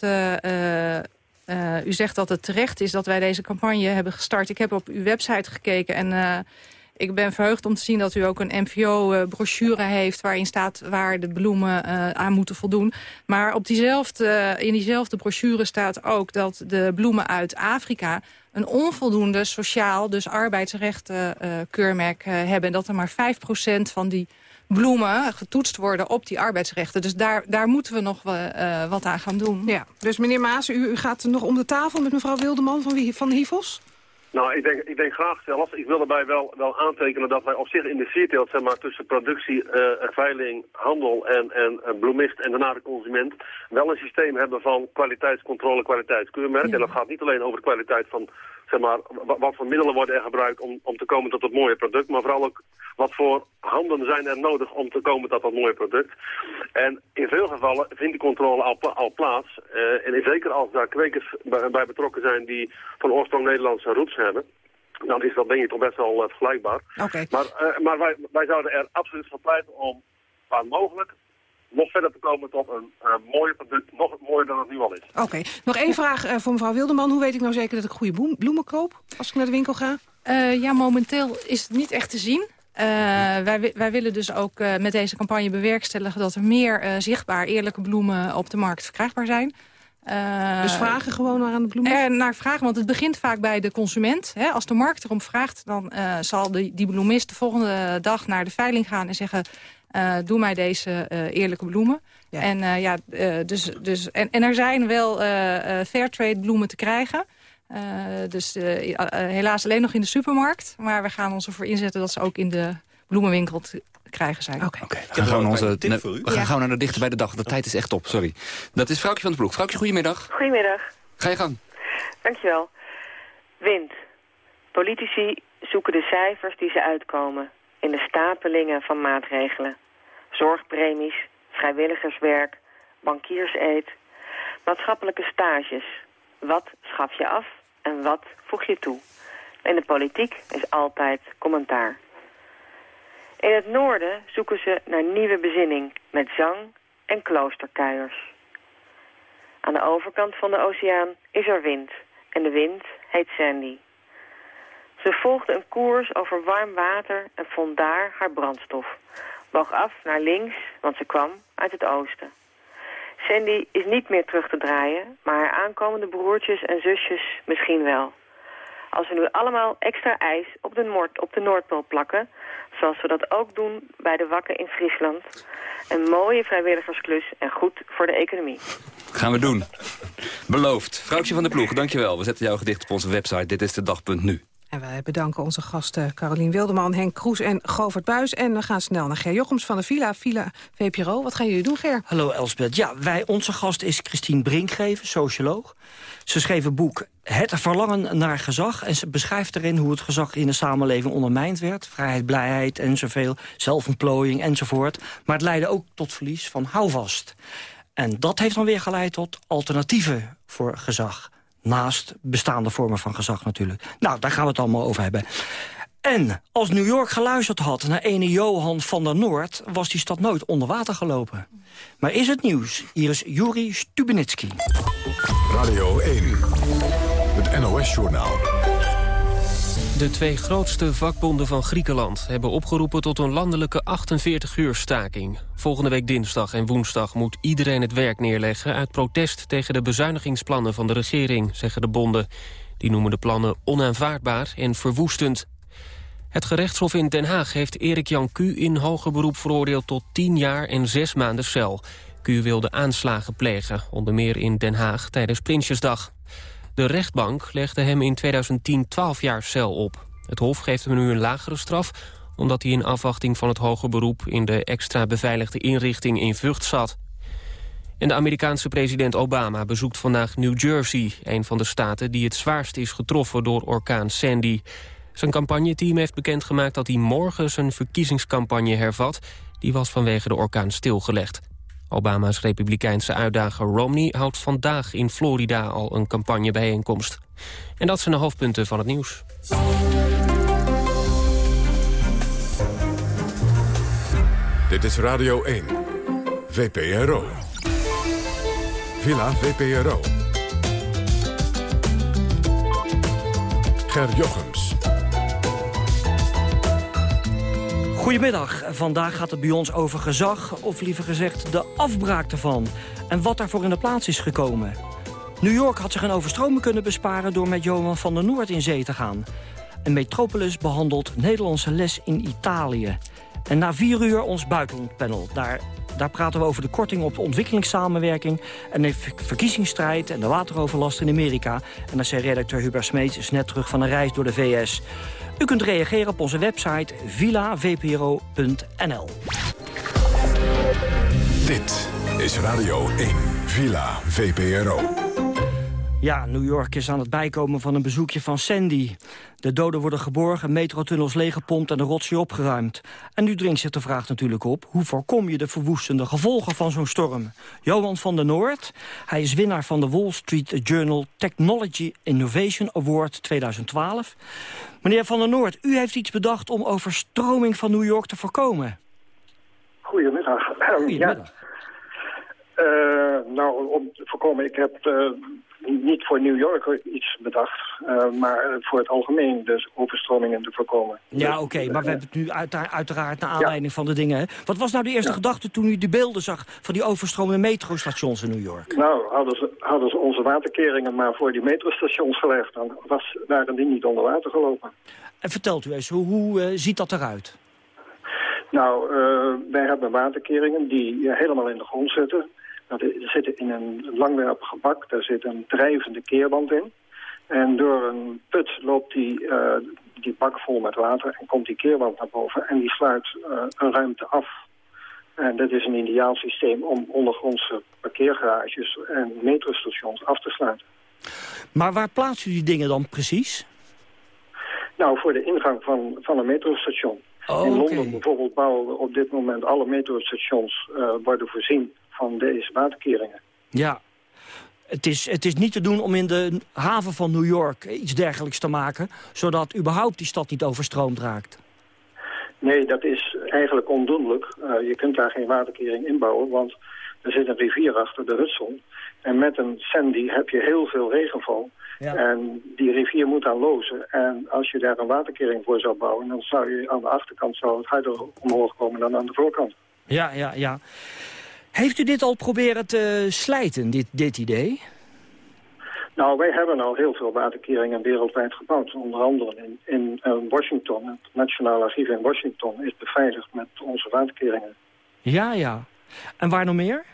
u zegt dat het terecht is dat wij deze campagne hebben gestart. Ik heb op uw website gekeken en ik ben verheugd om te zien dat u ook een MVO-brochure heeft... waarin staat waar de bloemen eh, aan moeten voldoen. Maar op diezelfde, in diezelfde brochure staat ook dat de bloemen uit Afrika... een onvoldoende sociaal, dus arbeidsrechten eh, keurmerk eh, hebben. En dat er maar 5% van die bloemen getoetst worden op die arbeidsrechten. Dus daar, daar moeten we nog eh, wat aan gaan doen. Ja, dus meneer Maas, u, u gaat nog om de tafel met mevrouw Wildeman van, van Hivos? Nou, ik denk, ik denk graag zelfs. Ik wil daarbij wel, wel aantekenen dat wij op zich in de vierteelt, zeg maar, tussen productie, eh, veiling, handel en, en eh, bloemist en daarna de consument, wel een systeem hebben van kwaliteitscontrole, kwaliteitskeurmerk. En dat gaat niet alleen over de kwaliteit van, zeg maar, wa- wat voor middelen worden er gebruikt om, om te komen tot het mooie product, maar vooral ook wat voor handen zijn er nodig om te komen tot dat mooie product. En in veel gevallen vindt die controle al, pla- al plaats. Eh, en zeker als daar kwekers bij, bij betrokken zijn die van oorsprong Nederlandse roots hebben, dan is dat denk ik toch best wel eh, vergelijkbaar. Oké. Maar, eh, maar wij, wij zouden er absoluut voor pleiten om, waar mogelijk, nog verder te komen tot een eh, mooier product, nog mooier dan het nu al is. Oké, nog één vraag eh, voor mevrouw Wildeman. Hoe weet ik nou zeker dat ik goede bloem- bloemen koop als ik naar de winkel ga? Eh, ja, momenteel is het niet echt te zien. Eh, wij, wi- wij willen dus ook eh, met deze campagne bewerkstelligen... dat er meer eh, zichtbaar eerlijke bloemen op de markt verkrijgbaar zijn. Eh, Dus vragen gewoon maar aan de bloemen? Naar vragen, want het begint vaak bij de consument. Hè. Als de markt erom vraagt, dan eh, zal de, die bloemist de volgende dag naar de veiling gaan en zeggen... eh, doe mij deze eh, eerlijke bloemen. En, eh, ja, eh, dus, dus, en, en er zijn wel eh eh fairtrade bloemen te krijgen. Eh, dus helaas alleen nog in de supermarkt. Maar we gaan ons ervoor inzetten dat ze ook in de bloemenwinkel te krijgen zijn. Oké, we gaan, gewoon onze, we gaan Ja. gewoon naar de dichter bij de dag. De tijd is echt op, sorry. Dat is Vrouwtje van de Ploeg. Vrouwtje, goedemiddag. Goedemiddag, Ga je gang. dankjewel. Wind. Politici zoeken de cijfers die ze uitkomen in de stapelingen van maatregelen. Zorgpremies, vrijwilligerswerk, bankierseed, maatschappelijke stages. Wat schaf je af en wat voeg je toe? In de politiek is altijd commentaar. In het noorden zoeken ze naar nieuwe bezinning met zang en kloosterkuiers. Aan de overkant van de oceaan is er wind en de wind heet Sandy. Ze volgde een koers over warm water en vond daar haar brandstof. Boog af naar links, want ze kwam uit het oosten. Sandy is niet meer terug te draaien, maar haar aankomende broertjes en zusjes misschien wel. Als we nu allemaal extra ijs op de, Noord, op de Noordpool plakken, zoals we dat ook doen bij de wakken in Friesland. Een mooie vrijwilligersklus en goed voor de economie. Gaan we doen. Beloofd. Vrouwtje van de Ploeg, dankjewel. We zetten jouw gedicht op onze website. Dit is de dag.nu. En wij bedanken onze gasten Carolien Wildeman, Henk Kroes en Govert Buis. En we gaan snel naar Ger Jochems van de Villa, Villa VPRO. Wat gaan jullie doen, Ger? Hallo Elsbeth. Ja, wij, onze gast is Christine Brinkgeven, socioloog. Ze schreef een boek Het verlangen naar gezag. En ze beschrijft erin hoe het gezag in de samenleving ondermijnd werd. Vrijheid, blijheid en zoveel, zelfontplooiing enzovoort. Maar het leidde ook tot verlies van houvast. En dat heeft dan weer geleid tot alternatieven voor gezag. Naast bestaande vormen van gezag natuurlijk. Nou, daar gaan we het allemaal over hebben. En als New York geluisterd had naar ene Johan van der Noord... was die stad nooit onder water gelopen. Maar is het nieuws? Hier is Juri Stubenitski. Radio 1, het NOS-journaal. De twee grootste vakbonden van Griekenland hebben opgeroepen tot een landelijke 48-uur staking. Volgende week dinsdag en woensdag moet iedereen het werk neerleggen... uit protest tegen de bezuinigingsplannen van de regering, zeggen de bonden. Die noemen de plannen onaanvaardbaar en verwoestend. Het gerechtshof in Den Haag heeft Erik Jan Q in hoger beroep veroordeeld... tot 10 jaar en 6 maanden cel. Q wilde aanslagen plegen, onder meer in Den Haag tijdens Prinsjesdag. De rechtbank legde hem in 2010 12 jaar cel op. Het Hof geeft hem nu een lagere straf... omdat hij in afwachting van het hoger beroep... in de extra beveiligde inrichting in Vught zat. En de Amerikaanse president Obama bezoekt vandaag New Jersey... een van de staten die het zwaarst is getroffen door orkaan Sandy. Zijn campagneteam heeft bekendgemaakt dat hij morgen zijn verkiezingscampagne hervat. Die was vanwege de orkaan stilgelegd. Obama's republikeinse uitdager Romney houdt vandaag in Florida al een campagnebijeenkomst. En dat zijn de hoofdpunten van het nieuws. Dit is Radio 1, VPRO. Villa VPRO. Ger Jochems. Goedemiddag. Vandaag gaat het bij ons over gezag, of liever gezegd de afbraak ervan. En wat daarvoor in de plaats is gekomen. New York had zich een overstroming kunnen besparen door met Johan van der Noord in zee te gaan. En Metropolis behandelt Nederlandse les in Italië. En na vier uur ons buitenlandpanel. Daar, daar praten we over de korting op ontwikkelingssamenwerking... en de ver- verkiezingsstrijd en de wateroverlast in Amerika. En dan zei redacteur Hubert Smeets is net terug van een reis door de VS. U kunt reageren op onze website villavpro.nl. Dit is Radio 1, Villa VPRO. Ja, New York is aan het bijkomen van een bezoekje van Sandy. De doden worden geborgen, metrotunnels leeggepompt en de rotzooi opgeruimd. En nu dringt zich de vraag natuurlijk op... hoe voorkom je de verwoestende gevolgen van zo'n storm? Johan van der Noord, hij is winnaar van de Wall Street Journal Technology Innovation Award 2012. Meneer van der Noord, u heeft iets bedacht om overstroming van New York te voorkomen. Goedemiddag. Goedemiddag. Ja. Eh, nou, om te voorkomen, ik heb eh, niet voor New York iets bedacht, eh, maar voor het algemeen dus overstromingen te voorkomen. Ja, oké, maar we hebben het nu uitera- uiteraard naar aanleiding van de dingen. hè. Wat was nou de eerste gedachte toen u de beelden zag van die overstromende metrostations in New York? Nou, hadden ze, hadden ze onze waterkeringen maar voor die metrostations gelegd, dan was, waren die niet onder water gelopen. En vertelt u eens, hoe, hoe eh, ziet dat eruit? Nou, eh, wij hebben waterkeringen die helemaal in de grond zitten. Dat i- zitten in een langwerpige bak, daar zit een drijvende keerband in. En door een put loopt die, eh, die bak vol met water en komt die keerwand naar boven. En die sluit eh, een ruimte af. En dat is een ideaal systeem om ondergrondse parkeergarages en metrostations af te sluiten. Maar waar plaatsen u die dingen dan precies? Nou, voor de ingang van, van een metrostation. Oh, In oké. Londen bijvoorbeeld bouwen we op dit moment alle metrostations eh, worden voorzien van deze waterkeringen. Ja. Het is, het is niet te doen om in de haven van New York iets dergelijks te maken... zodat überhaupt die stad niet overstroomd raakt. Nee, dat is eigenlijk ondoenlijk. Eh, je kunt daar geen waterkering inbouwen, want er zit een rivier achter de Hudson. En met een Sandy heb je heel veel regenval. En die rivier moet dan lozen. En als je daar een waterkering voor zou bouwen... dan zou je aan de achterkant zou het harder omhoog komen dan aan de voorkant. Ja, ja, ja. Heeft u dit al proberen te slijten, dit, dit idee? Nou, wij hebben al heel veel waterkeringen wereldwijd gebouwd. Onder andere in, in eh, Washington. Het Nationaal Archief in Washington is beveiligd met onze waterkeringen. Ja, ja. En waar nog meer?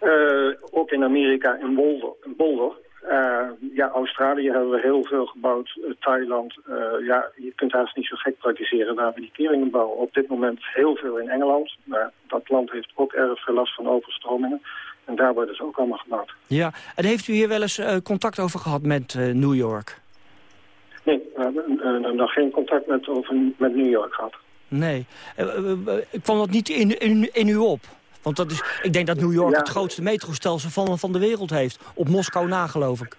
Eh, ook in Amerika, in Boulder. in Boulder. Eh, ja, Australië hebben we heel veel gebouwd. Eh, Thailand, eh, ja, je kunt haast niet zo gek praktiseren die keringen bouwen. Op dit moment heel veel in Engeland. Maar dat land heeft ook erg veel last van overstromingen. En daar worden ze ook allemaal gebouwd. Ja. En heeft u hier wel eens contact over gehad met New York? Nee, we hebben nog geen contact met, over, met New York gehad. Nee. Kwam dat niet in, in, in u op? Want dat is, ik denk dat New York het grootste metrostelsel van, van de wereld heeft. Op Moskou na, geloof ik.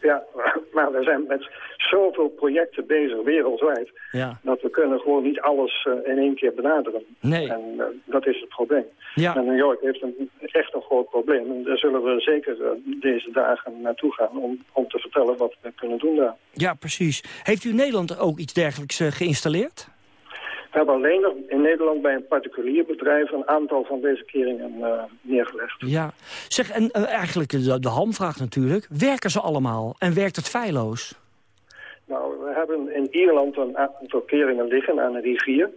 Ja, maar we zijn met zoveel projecten bezig wereldwijd... Ja. dat we kunnen gewoon niet alles eh, in één keer benaderen. Nee. En eh, dat is het probleem. Ja. En New York heeft een, echt een groot probleem. En daar zullen we zeker eh, deze dagen naartoe gaan... Om, om te vertellen wat we kunnen doen daar. Ja, precies. Heeft u in Nederland ook iets dergelijks geïnstalleerd? We hebben alleen nog in Nederland bij een particulier bedrijf... een aantal van deze keringen eh, neergelegd. Ja. Zeg, en eh, eigenlijk de, de hamvraag natuurlijk. Werken ze allemaal? En werkt het feilloos? Nou, we hebben in Ierland een aantal keringen liggen aan een rivier.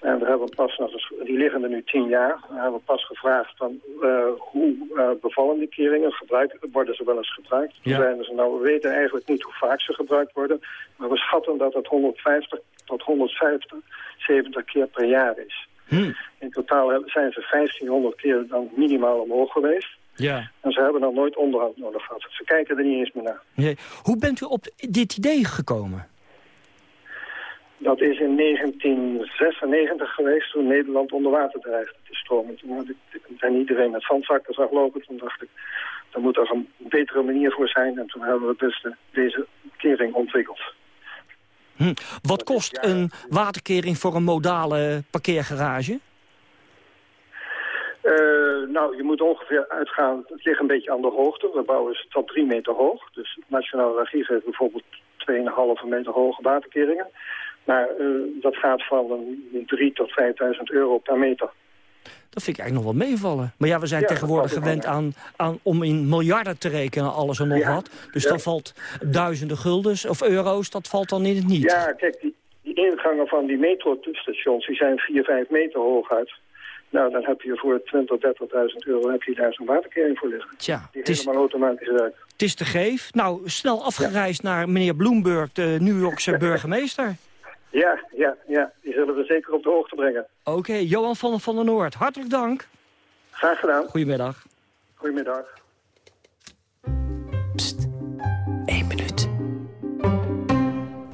En we hebben pas die liggen er nu tien jaar. We hebben pas gevraagd van eh, hoe eh, bevallen die keringen? Gebruik, worden ze wel eens gebruikt? Ja. zeiden ze, nou, we weten eigenlijk niet hoe vaak ze gebruikt worden. Maar we schatten dat het 150 tot 150, 70 keer per jaar is. Hm. In totaal zijn ze 1500 keer dan minimaal omhoog geweest. Ja. En ze hebben dan nooit onderhoud nodig gehad. Ze kijken er niet eens meer naar. Nee. Hoe bent u op dit idee gekomen? Dat is in 1996 geweest toen Nederland onder water dreigde te stromen. Toen had ik, en iedereen met zandzakken zag lopen. Toen dacht ik, er moet er een betere manier voor zijn. En toen hebben we dus de, deze kering ontwikkeld. Hm. Wat kost een waterkering voor een modale parkeergarage? Eh, nou, je moet ongeveer uitgaan, het ligt een beetje aan de hoogte. We bouwen ze tot drie meter hoog. Dus het Nationaal Archief heeft bijvoorbeeld 2,5 meter hoge waterkeringen. Maar eh, dat gaat van een 3 tot 5.000 euro per meter. Dat vind ik eigenlijk nog wel meevallen. Maar ja, we zijn Ja, tegenwoordig dat gewend aan, aan om in miljarden te rekenen, alles en nog Ja. wat. Dus Ja. dan valt duizenden guldens of euro's, dat valt dan in het niet. Ja, kijk, die, die ingangen van die metrostations die zijn 4, 5 meter hoog uit. Nou, dan heb je voor 20, 30.000 euro heb je daar zo'n waterkering voor liggen. Tja, Die het is, helemaal automatisch werkt. het is te geef. Nou, snel afgereisd naar meneer Bloomberg, de New Yorkse burgemeester. Ja, ja, ja. Die zullen we zeker op de hoogte brengen. Oké, Johan van, van der Noord, hartelijk dank. Graag gedaan. Goedemiddag. Goedemiddag. Eén minuut.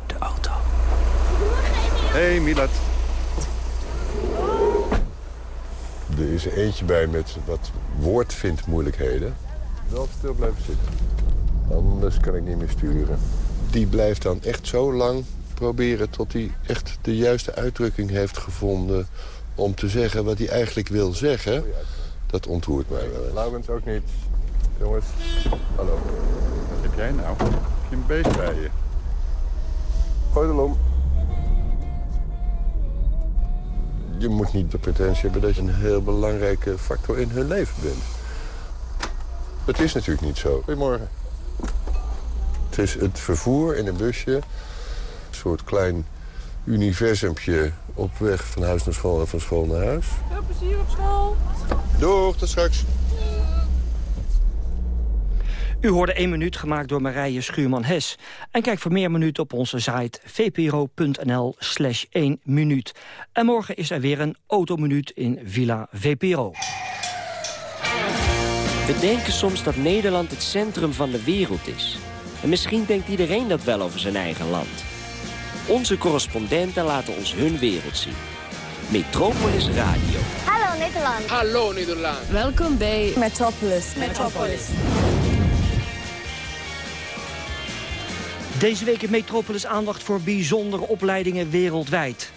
De auto. Hey Milad. Er is er eentje bij met wat woordvindmoeilijkheden. Wel stil blijven zitten. Anders kan ik niet meer sturen. Die blijft dan echt zo lang proberen tot hij echt de juiste uitdrukking heeft gevonden... om te zeggen wat hij eigenlijk wil zeggen. Dat ontroert mij wel eens. Laurens ook niet. Jongens, hallo. Wat heb jij nou? Heb je een beest bij je? Gooi de lom. Je moet niet de pretentie hebben dat je een heel belangrijke factor in hun leven bent. Het is natuurlijk niet zo. Goedemorgen. Het is het vervoer in een busje. Een soort klein universumpje op weg van huis naar school en van school naar huis. Veel plezier op school. Doeg, tot straks. U hoorde 1 minuut gemaakt door Marije Schuurman-Hes. En kijk voor meer minuten op onze site vpro.nl slash 1 minuut. En morgen is er weer een autominuut in Villa VPRO. We denken soms dat Nederland het centrum van de wereld is. En misschien denkt iedereen dat wel over zijn eigen land. Onze correspondenten laten ons hun wereld zien. Metropolis Radio. Hallo Nederland. Hallo Nederland. Welkom bij Metropolis. Metropolis. Deze week in Metropolis aandacht voor bijzondere opleidingen wereldwijd.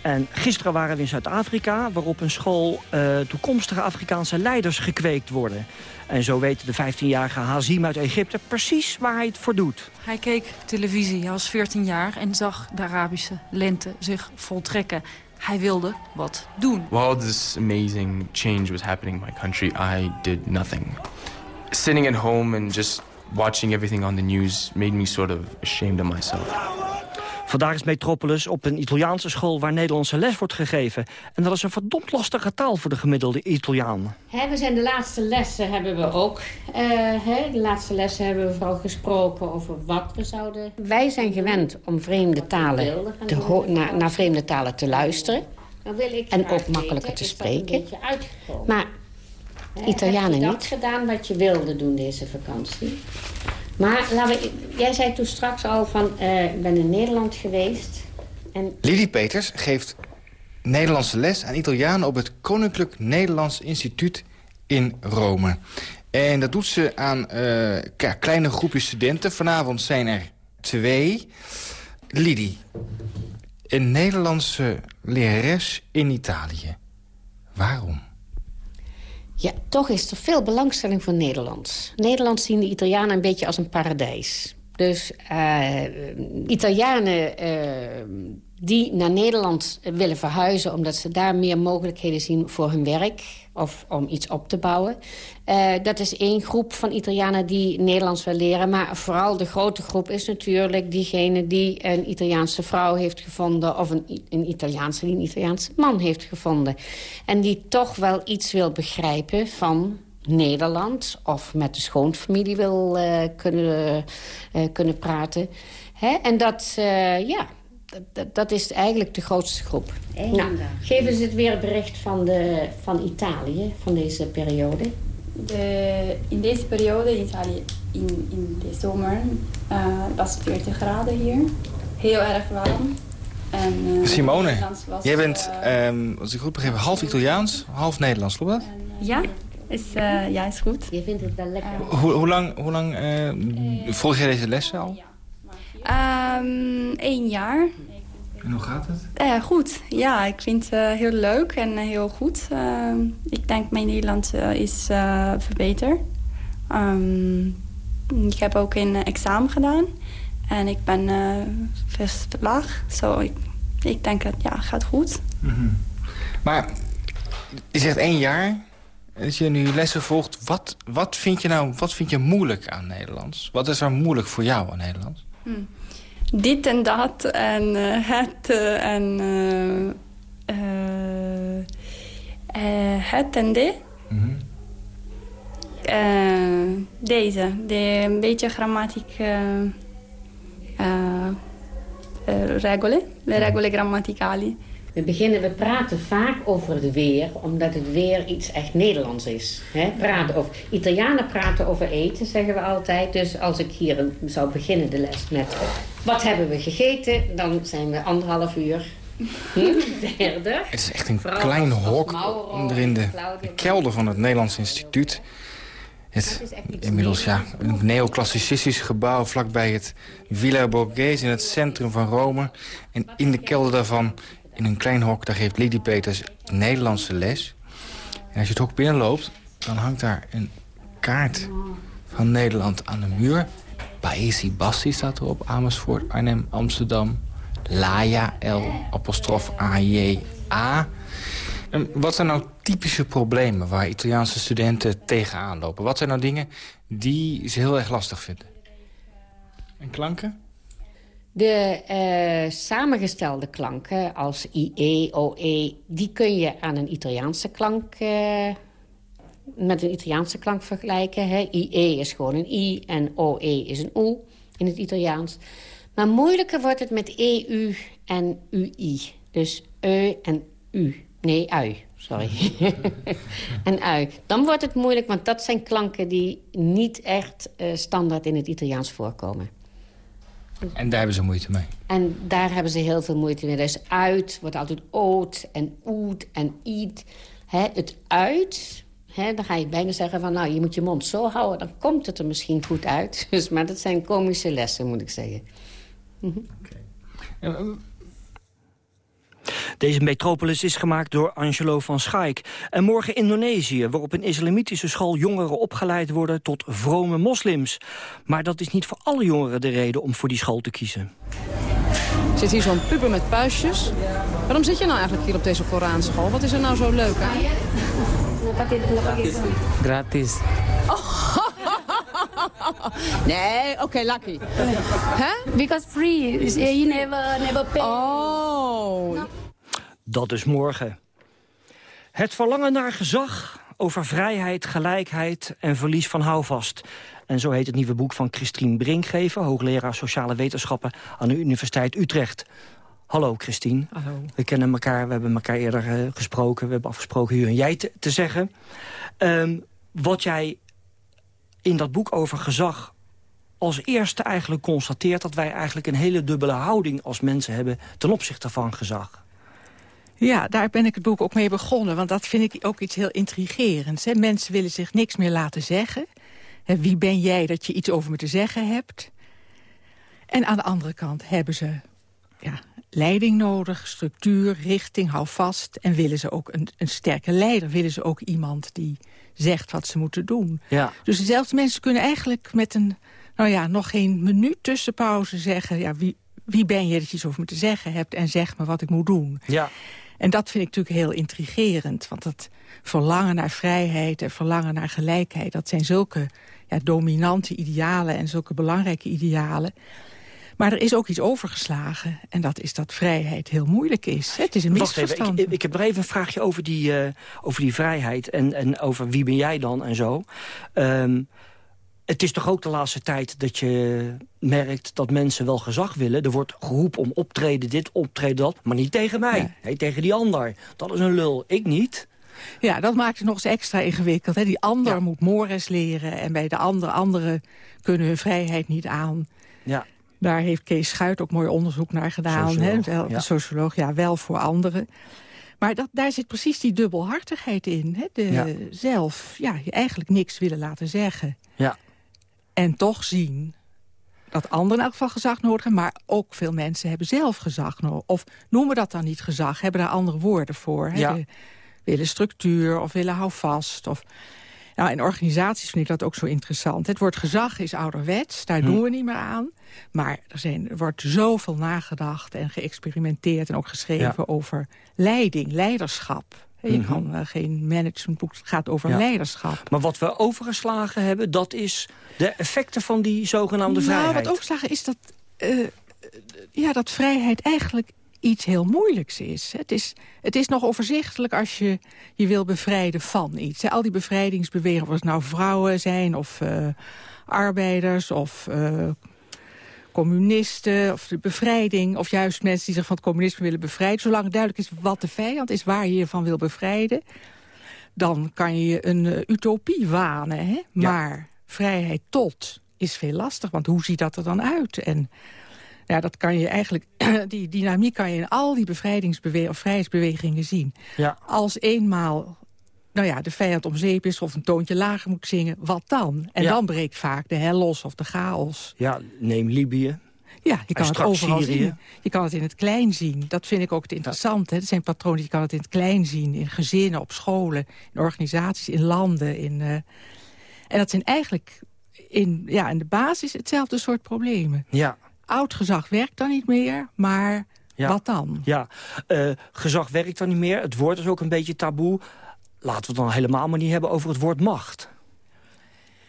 En gisteren waren we in Zuid-Afrika, waarop een school uh, toekomstige Afrikaanse leiders gekweekt worden. En zo weet de 15-jarige Hazim uit Egypte precies waar hij het voor doet. Hij keek televisie, hij was 14 jaar en zag de Arabische lente zich voltrekken. Hij wilde wat doen. While this amazing change was happening in my country, I did nothing. Sitting at home and just watching everything on the news made me sort of ashamed of myself. Vandaag is Metropolis op een Italiaanse school waar Nederlandse les wordt gegeven. En dat is een verdomd lastige taal voor de gemiddelde Italiaan. He, we zijn de laatste lessen hebben we ook. Uh, he, de laatste lessen hebben we vooral gesproken over wat we zouden... Wij zijn gewend om vreemde talen te naar, naar vreemde talen te luisteren. en ook makkelijker te spreken. Maar Italianen niet. Je gedaan wat je wilde doen deze vakantie. Maar jij zei toen straks al van, uh, ik ben in Nederland geweest. En... Lily Peters geeft Nederlandse les aan Italianen... op het Koninklijk Nederlands Instituut in Rome. En dat doet ze aan uh, kleine groepjes studenten. Vanavond zijn er twee. Lidi, een Nederlandse lerares in Italië. Waarom? Ja, toch is er veel belangstelling voor Nederlands. Nederland zien de Italianen een beetje als een paradijs. Dus uh, Italianen uh, die naar Nederland willen verhuizen... omdat ze daar meer mogelijkheden zien voor hun werk of om iets op te bouwen. Uh, dat is één groep van Italianen die Nederlands wil leren. Maar vooral de grote groep is natuurlijk diegene die een Italiaanse vrouw heeft gevonden... of een, Italiaanse die een Italiaanse man heeft gevonden. En die toch wel iets wil begrijpen van Nederland... of met de schoonfamilie wil uh, kunnen, uh, kunnen praten. Hè? En dat, ja, dat, dat, is eigenlijk de grootste groep. Nou, geven ze het weer bericht van, de, van Italië, van deze periode? De, in deze periode in Italië, in, in de zomer, uh, was 40 graden hier. Heel erg warm. En, uh, Simone, was, jij bent, uh, als ik goed begreep, half Italiaans, half Nederlands, klopt dat? Ja, is, uh, ja, is goed. Je vindt het wel lekker. hoe, hoe lang, hoe lang volg jij deze lessen al? Um, één jaar. En hoe gaat het? Uh, goed, ja. Ik vind het uh, heel leuk en heel goed. Uh, ik denk mijn Nederlands is verbeterd. Um, ik heb ook een examen gedaan. En ik ben verslaagd. Zo, ik, ik denk dat ja, gaat goed. Mm -hmm. Maar je zegt één jaar. Als je nu lessen volgt, wat, wat, vind je nou, wat vind je moeilijk aan Nederlands? Wat is er moeilijk voor jou aan Nederlands? Dit en dat en uh, het uh, en uh, het en dit. Mm deze, de een beetje grammatiek regole, le regole grammaticali. We beginnen, we praten vaak over het weer, omdat het weer iets echt Nederlands is. Hè? Praten over, Italianen praten over eten, zeggen we altijd. Dus als ik hier zou beginnen de les met wat hebben we gegeten, dan zijn we anderhalf uur verder. Het is echt een klein hok onder in de, de kelder van het Nederlands Instituut. Het, inmiddels ja, een neoclassicistisch gebouw vlakbij het Villa Borghese in het centrum van Rome. En in de kelder daarvan in een klein hok, daar geeft Lydie Peters Nederlandse les. En als je het hok binnenloopt, dan hangt daar een kaart van Nederland aan de muur. Paesi Bassi staat erop, Amersfoort, Arnhem, Amsterdam. Laya, L, apostrof A-J-A. Wat zijn nou typische problemen waar Italiaanse studenten tegenaan lopen? Wat zijn nou dingen die ze heel erg lastig vinden? En klanken? De uh, samengestelde klanken als IE, OE, die kun je aan een Italiaanse klank uh, met een Italiaanse klank vergelijken. Hè. IE is gewoon een I en OE is een O in het Italiaans. Maar moeilijker wordt het met EU en UI. Dus E en U. Nee, ui. Sorry. en ui. Dan wordt het moeilijk, want dat zijn klanken die niet echt uh, standaard in het Italiaans voorkomen. En daar hebben ze moeite mee? En daar hebben ze heel veel moeite mee. Dus uit wordt altijd oot en oet en iet. Het uit, dan ga je bijna zeggen van... nou, je moet je mond zo houden, dan komt het er misschien goed uit. Dus, maar dat zijn komische lessen, moet ik zeggen. Mhm. Deze metropolis is gemaakt door Angelo van Schaik. En morgen Indonesië, waarop een islamitische school jongeren opgeleid worden tot vrome moslims. Maar dat is niet voor alle jongeren de reden om voor die school te kiezen. Er zit hier zo'n puber met puistjes. Waarom zit je nou eigenlijk hier op deze Koranschool? Wat is er nou zo leuk aan? Gratis. Oh. nee, oké, okay, lucky. Huh? Because free. You never, never pay. Oh. Dat is morgen. Het verlangen naar gezag over vrijheid, gelijkheid en verlies van houvast. En zo heet het nieuwe boek van Christine Brinkgeven... hoogleraar sociale wetenschappen aan de Universiteit Utrecht. Hallo Christine. Hallo. We kennen elkaar, we hebben elkaar eerder uh, gesproken. We hebben afgesproken u en jij te, te zeggen. Um, wat jij in dat boek over gezag als eerste eigenlijk constateert... dat wij eigenlijk een hele dubbele houding als mensen hebben... ten opzichte van gezag. Ja, daar ben ik het boek ook mee begonnen. Want dat vind ik ook iets heel intrigerends. Hè. Mensen willen zich niks meer laten zeggen. Hè, wie ben jij dat je iets over me te zeggen hebt? En aan de andere kant hebben ze ja, leiding nodig, structuur, richting, hou vast. En willen ze ook een, een sterke leider, willen ze ook iemand die zegt wat ze moeten doen. Ja. Dus dezelfde mensen kunnen eigenlijk met een, nou ja, nog geen minuut tussenpauze zeggen... Ja, wie, wie ben je dat je iets over me te zeggen hebt en zeg me wat ik moet doen. Ja. En dat vind ik natuurlijk heel intrigerend. Want dat verlangen naar vrijheid en verlangen naar gelijkheid... dat zijn zulke ja, dominante idealen en zulke belangrijke idealen. Maar er is ook iets overgeslagen. En dat is dat vrijheid heel moeilijk is. Het is een misverstand. Even, ik, ik, heb nog even een vraagje over die, uh, over die vrijheid. En, en over wie ben jij dan en zo. Um, het is toch ook de laatste tijd dat je merkt dat mensen wel gezag willen. Er wordt geroepen om optreden dit, optreden dat. Maar niet tegen mij. Tegen die ander. Dat is een lul. Ik niet. Ja, dat maakt het nog eens extra ingewikkeld. Hè? Die ander ja. moet mores leren. En bij de andere anderen kunnen hun vrijheid niet aan. Ja. Daar heeft Kees Schuit ook mooi onderzoek naar gedaan. Socioloog, hè? Wel, ja. socioloog, ja, wel voor anderen. Maar dat, daar zit precies die dubbelhartigheid in. Hè? De, ja. Zelf ja, je eigenlijk niks willen laten zeggen. Ja. En toch zien dat anderen in elk geval gezag nodig hebben... maar ook veel mensen hebben zelf gezag nodig. Of noemen dat dan niet gezag, hebben daar andere woorden voor. Hè? Ja. Willen structuur of willen houvast. Of... Nou, in organisaties vind ik dat ook zo interessant. Het woord gezag is ouderwets, daar hm. doen we niet meer aan. Maar er, zijn, er wordt zoveel nagedacht en geëxperimenteerd... en ook geschreven ja. over leiding, leiderschap. Je mm -hmm. kan uh, geen managementboek, het gaat over ja. leiderschap. Maar wat we overgeslagen hebben, dat is de effecten van die zogenaamde nou, vrijheid. wat overgeslagen is dat, uh, ja, dat vrijheid eigenlijk iets heel moeilijks is. Het, is. het is nog overzichtelijk als je je wil bevrijden van iets. Al die bevrijdingsbewegingen, of het nou vrouwen zijn of uh, arbeiders of communisten of de bevrijding... of juist mensen die zich van het communisme willen bevrijden. Zolang het duidelijk is wat de vijand is, waar je je van wil bevrijden... dan kan je een uh, utopie wanen. Hè? Maar vrijheid tot is veel lastig, want hoe ziet dat er dan uit? En ja, dat kan je eigenlijk, die dynamiek kan je in al die bevrijdingsbewegingen of vrijheidsbewegingen zien. Ja. Als eenmaal nou ja, de vijand om zeep is of een toontje lager moet zingen, wat dan? En ja. dan breekt vaak de hel los of de chaos. Ja, neem Libië. Ja, je kan het overal Syrië. zien. Je kan het in het klein zien. Dat vind ik ook het interessante. Ja. Er zijn patronen, je kan het in het klein zien. In gezinnen, op scholen, in organisaties, in landen. In, uh... En dat zijn eigenlijk in, ja, in de basis hetzelfde soort problemen. Ja. Oud gezag werkt dan niet meer, maar ja. wat dan? Ja, uh, gezag werkt dan niet meer. Het woord is ook een beetje taboe laten we het dan helemaal maar niet hebben over het woord macht.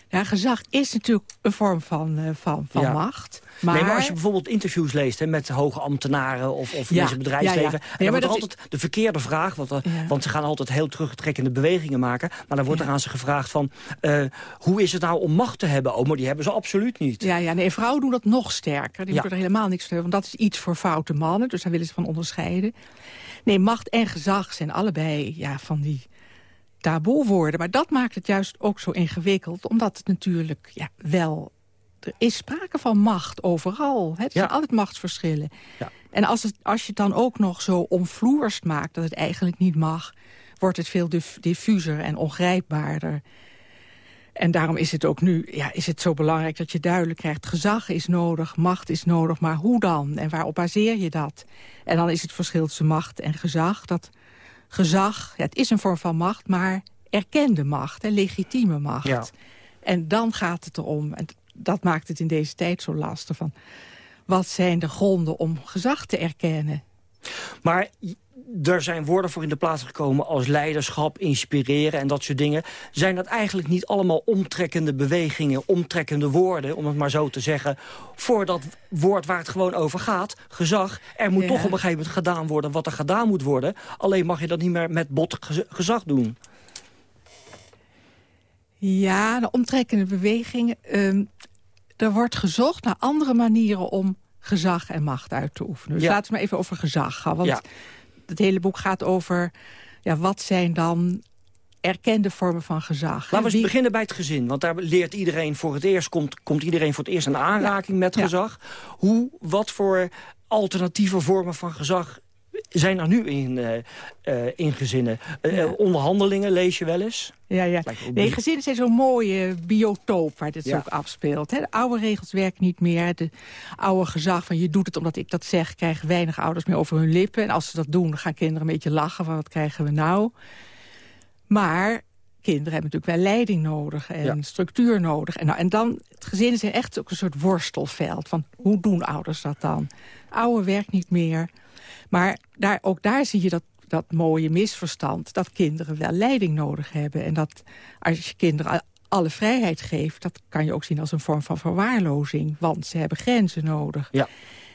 Ja, gezag is natuurlijk een vorm van, uh, van, van Ja. macht. Maar... Nee, maar als je bijvoorbeeld interviews leest hè, met hoge ambtenaren of, of Ja, mensen bedrijfsleven... ja, ja. en Nee, dan wordt altijd de verkeerde vraag, want, Ja. want ze gaan altijd heel terugtrekkende bewegingen maken... maar dan wordt er aan ze gevraagd van, eh, hoe is het nou om macht te hebben? Oh, maar die hebben ze absoluut niet. Ja, ja, nee, vrouwen doen dat nog sterker. Die moeten er helemaal niks van, want dat is iets voor foute mannen. Dus daar willen ze van onderscheiden. Nee, macht en gezag zijn allebei ja, van die taboewoorden. Maar dat maakt het juist ook zo ingewikkeld. Omdat het natuurlijk ja, wel... Er is sprake van macht overal. Hè? Er zijn altijd machtsverschillen. Ja. En als, het, als je het dan ook nog zo omvloerst maakt... dat het eigenlijk niet mag... wordt het veel dif- diffuser en ongrijpbaarder. En daarom is het ook nu ja, is het zo belangrijk dat je duidelijk krijgt... gezag is nodig, macht is nodig, maar hoe dan? En waarop baseer je dat? En dan is het verschil tussen macht en gezag... dat gezag, ja, het is een vorm van macht, maar erkende macht, hè, legitieme macht. Ja. En dan gaat het erom, en dat maakt het in deze tijd zo lastig... van wat zijn de gronden om gezag te erkennen? Maar er zijn woorden voor in de plaats gekomen als leiderschap, inspireren en dat soort dingen. Zijn dat eigenlijk niet allemaal omtrekkende bewegingen, omtrekkende woorden, om het maar zo te zeggen, voor dat woord waar het gewoon over gaat, gezag. Er moet Ja. toch op een gegeven moment gedaan worden wat er gedaan moet worden. Alleen mag je dat niet meer met bot gez- gezag doen. Ja, de omtrekkende bewegingen. ehm, er wordt gezocht naar andere manieren om gezag en macht uit te oefenen. Dus Ja. laten we maar even over gezag gaan. Want Ja. Het hele boek gaat over... Ja, wat zijn dan erkende vormen van gezag? Laten we eens Wie- beginnen bij het gezin. Want daar leert iedereen voor het eerst, komt, komt iedereen voor het eerst in aanraking met Ja. gezag. Hoe, wat voor alternatieve vormen van gezag zijn er nu in, eh, eh, in gezinnen? Eh, eh, onderhandelingen lees je wel eens? Ja, ja. Nee, gezinnen zijn zo'n mooie biotoop waar dit Ja. ook afspeelt. Hè. De oude regels werken niet meer. De oude gezag van je doet het omdat ik dat zeg... krijgen weinig ouders meer over hun lippen. En als ze dat doen, dan gaan kinderen een beetje lachen... van wat krijgen we nou? Maar kinderen hebben natuurlijk wel leiding nodig en Ja. structuur nodig. En, nou, en dan, het gezin is echt ook een soort worstelveld. Van hoe doen ouders dat dan? Oude werkt niet meer. Maar daar, ook daar zie je dat, dat mooie misverstand... dat kinderen wel leiding nodig hebben. En dat als je kinderen alle vrijheid geeft... dat kan je ook zien als een vorm van verwaarlozing. Want ze hebben grenzen nodig. Ja.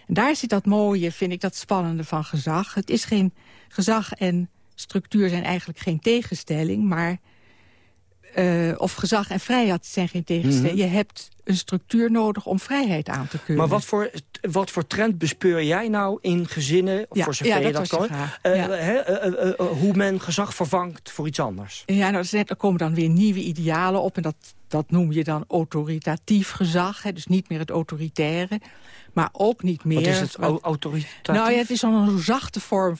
En daar zit dat mooie, vind ik, dat spannende van gezag. Het is geen gezag en structuur zijn eigenlijk geen tegenstelling... maar eh, of gezag en vrijheid zijn geen tegenstelling. Mhm. Je hebt een structuur nodig om vrijheid aan te kunnen. Maar wat voor, wat voor trend bespeur jij nou in gezinnen, Ja, voor zover ja, je dat dat kan, eh, Ja. eh, hoe men gezag vervangt voor iets anders? Ja, nou, er komen dan weer nieuwe idealen op. En dat, dat noem je dan autoritatief gezag. Hè, dus niet meer het autoritaire. Maar ook niet meer... Wat is het, autoritatief? Nou ja, het is zo'n zachte vorm.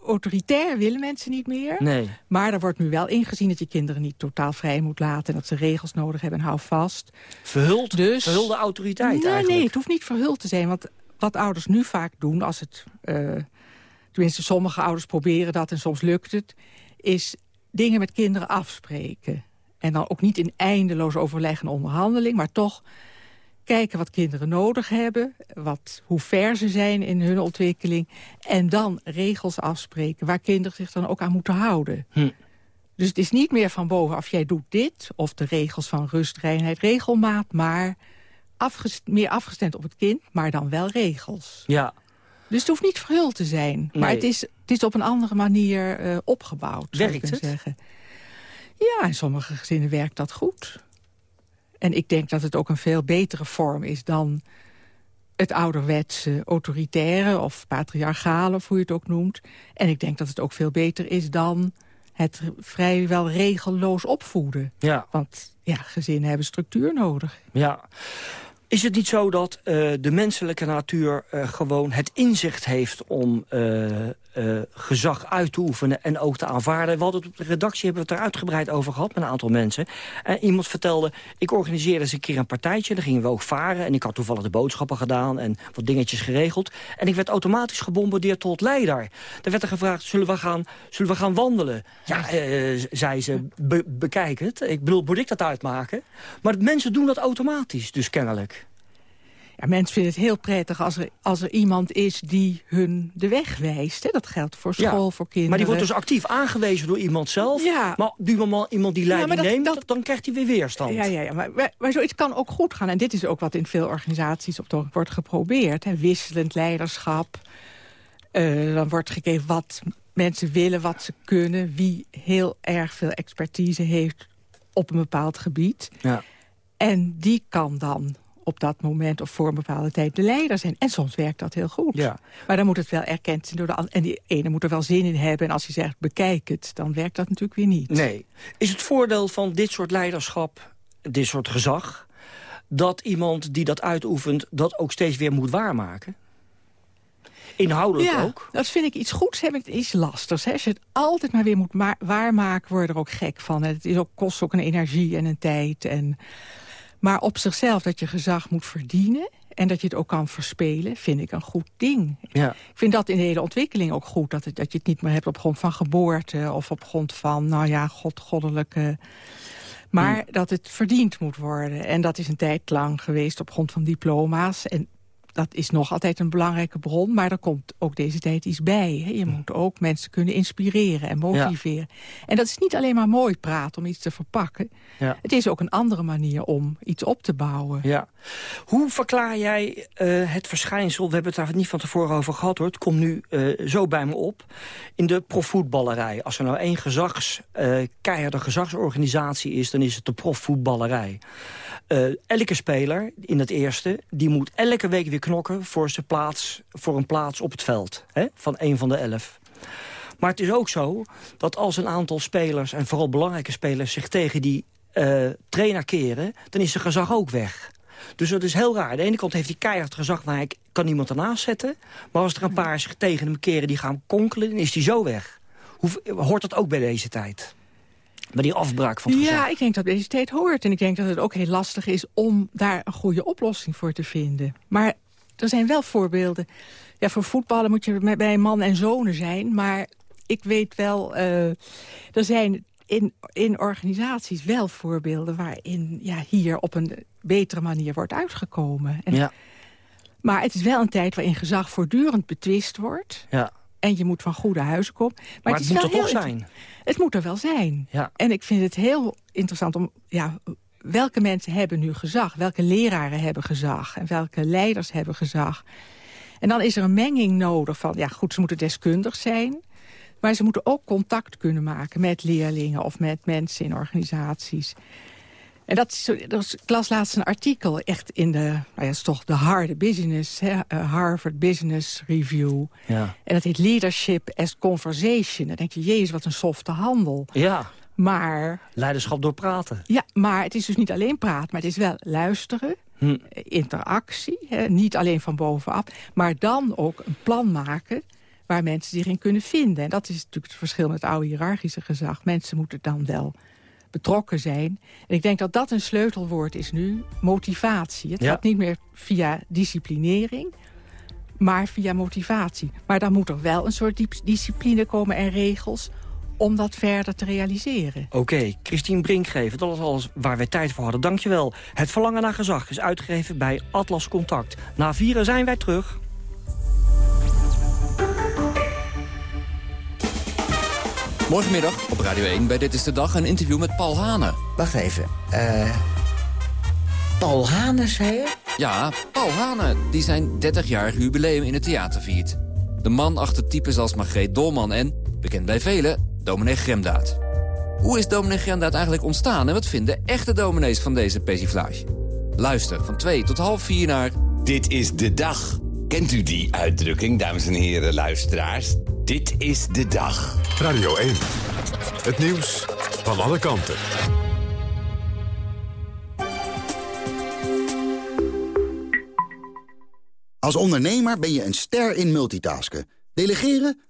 Au- Autoritair willen mensen niet meer. Nee. Maar er wordt nu wel ingezien dat je kinderen niet totaal vrij moet laten... en dat ze regels nodig hebben en hou vast. Verhuld, Dus- verhulde autoriteit nee, eigenlijk. Nee, het hoeft niet verhuld te zijn. Want wat ouders nu vaak doen, als het... eh, tenminste, sommige ouders proberen dat en soms lukt het... is dingen met kinderen afspreken. En dan ook niet in eindeloos overleg en onderhandeling... maar toch kijken wat kinderen nodig hebben... Wat, hoe ver ze zijn in hun ontwikkeling... en dan regels afspreken waar kinderen zich dan ook aan moeten houden. Hm. Dus het is niet meer van bovenaf, jij doet dit... of de regels van rust, reinheid, regelmaat... maar meer afgestemd op het kind, maar dan wel regels. Ja. Dus het hoeft niet verhuld te zijn. Maar het is, het is op een andere manier eh, opgebouwd, zou Werkt kunnen het? zeggen. Ja, in sommige gezinnen werkt dat goed. En ik denk dat het ook een veel betere vorm is dan het ouderwetse autoritaire of patriarchale, of hoe je het ook noemt. En ik denk dat het ook veel beter is dan het vrijwel regelloos opvoeden. Ja. Want ja, gezinnen hebben structuur nodig. Ja. Is het niet zo dat eh, de menselijke natuur eh, gewoon het inzicht heeft om eh, gezag uit te oefenen en ook te aanvaarden? We hadden het op de redactie hebben we het er uitgebreid over gehad met een aantal mensen. En iemand vertelde, ik organiseerde eens een keer een partijtje, daar gingen we ook varen en ik had toevallig de boodschappen gedaan en wat dingetjes geregeld. En ik werd automatisch gebombardeerd tot leider. Er werd er gevraagd, zullen we gaan, zullen we gaan wandelen? Ja, zei ze, be- bekijk het. Ik bedoel, moet ik dat uitmaken? Maar mensen doen dat automatisch, dus kennelijk. Ja, mensen vinden het heel prettig als er, als er iemand is die hun de weg wijst. Hè. Dat geldt voor school, voor kinderen. Maar die wordt dus actief aangewezen door iemand zelf. Ja. Maar die moment iemand die leiding maar dat- neemt, dat- dan krijgt hij weer weerstand. Ja, ja, ja maar, maar, maar zoiets kan ook goed gaan. En dit is ook wat in veel organisaties op het wordt geprobeerd. Hè. Wisselend leiderschap. Eh, dan wordt gekeken wat mensen willen, wat ze kunnen. Wie heel erg veel expertise heeft op een bepaald gebied. Ja. En die kan dan op dat moment of voor een bepaalde tijd de leider zijn. En soms werkt dat heel goed. Ja. Maar dan moet het wel erkend zijn door de ander. En die ene moet er wel zin in hebben. En als je zegt, bekijk het, dan werkt dat natuurlijk weer niet. Nee. Is het voordeel van dit soort leiderschap, dit soort gezag... dat iemand die dat uitoefent dat ook steeds weer moet waarmaken? Inhoudelijk ja, ook? dat vind ik iets goeds, heb ik iets lastigs. Hè. Als je het altijd maar weer moet ma- waarmaken, word je er ook gek van. Het is ook, kost ook een energie en een tijd. En... Maar op zichzelf dat je gezag moet verdienen... en dat je het ook kan verspelen, vind ik een goed ding. Ja. Ik vind dat in de hele ontwikkeling ook goed. Dat, het, dat je het niet meer hebt op grond van geboorte... of op grond van, nou ja, god, goddelijke... Maar dat het verdiend moet worden. En dat is een tijd lang geweest op grond van diploma's. En dat is nog altijd een belangrijke bron. Maar er komt ook deze tijd iets bij. Hè. Je moet ook mensen kunnen inspireren en motiveren. En dat is niet alleen maar mooi praten om iets te verpakken. Ja. Het is ook een andere manier om iets op te bouwen. Ja. Hoe verklaar jij eh, het verschijnsel, we hebben het daar niet van tevoren over gehad hoor... het komt nu eh, zo bij me op, in de profvoetballerij. Als er nou één gezags, keiharde gezagsorganisatie is, dan is het de profvoetballerij. Elke speler in het eerste, die moet elke week weer knokken... voor, zijn plaats, voor een plaats op het veld, hè, van een van de elf. Maar het is ook zo dat als een aantal spelers, en vooral belangrijke spelers... zich tegen die eh, trainer keren, dan is zijn gezag ook weg. Dus dat is heel raar. Aan de ene kant heeft hij keihard gezag, maar hij kan niemand ernaast zetten. Maar als er een paar zich tegen hem keren die gaan konkelen, dan is hij zo weg. Hoe, hoort dat ook bij deze tijd? Bij die afbraak van het gezag? Ja, ik denk dat deze tijd hoort. En ik denk dat het ook heel lastig is om daar een goede oplossing voor te vinden. Maar er zijn wel voorbeelden. Ja, voor voetballen moet je bij man en zonen zijn. Maar ik weet wel, eh, er zijn in, in organisaties wel voorbeelden... waarin ja, hier op een betere manier wordt uitgekomen. En, Ja. Maar het is wel een tijd waarin gezag voortdurend betwist wordt. Ja. En je moet van goede huizen komen. Maar, Maar het, het moet er toch zijn? Het moet er wel zijn. Ja. En ik vind het heel interessant om... Ja, welke mensen hebben nu gezag? Welke leraren hebben gezag? En welke leiders hebben gezag? En dan is er een menging nodig van... Ja, goed, ze moeten deskundig zijn... maar ze moeten ook contact kunnen maken met leerlingen... of met mensen in organisaties. En dat is, dat is, ik las laatst een artikel echt in de... Nou ja, het is toch de harde business, hè, eh, Harvard Business Review... Ja. En dat heet Leadership as Conversation. Dan denk je, jezus, wat een softe handel. Ja. Maar, Leiderschap door praten. ja, maar het is dus niet alleen praten, maar het is wel luisteren, Hm. interactie, hè, niet alleen van bovenaf, maar dan ook een plan maken waar mensen zich in kunnen vinden. En dat is natuurlijk het verschil met het oude hiërarchische gezag. Mensen moeten dan wel betrokken zijn. En ik denk dat dat een sleutelwoord is nu, motivatie. Het Ja. gaat niet meer via disciplinering, maar via motivatie. Maar dan moet er wel een soort discipline komen en regels om dat verder te realiseren. Oké, Christine Brinkgeven, dat was alles waar wij tijd voor hadden. Dankjewel. Het Verlangen naar Gezag is uitgegeven bij Atlas Contact. Na vieren zijn wij terug. Morgenmiddag op Radio 1 bij Dit is de Dag een interview met Paul Hane. Wacht even. eh Paul Hane, zei je? Ja, Paul Hane, die zijn 30-jarig jubileum in het theater viert. De man achter types als Margreet Dolman en, bekend bij velen, dominee Gremdaad. Hoe is dominee Gremdaad eigenlijk ontstaan en wat vinden echte dominees van deze persiflage? Luister van 2 tot half 4 naar... Dit is de dag. Kent u die uitdrukking, dames en heren luisteraars? Dit is de dag. Radio 1. Het nieuws van alle kanten. Als ondernemer ben je een ster in multitasken. Delegeren?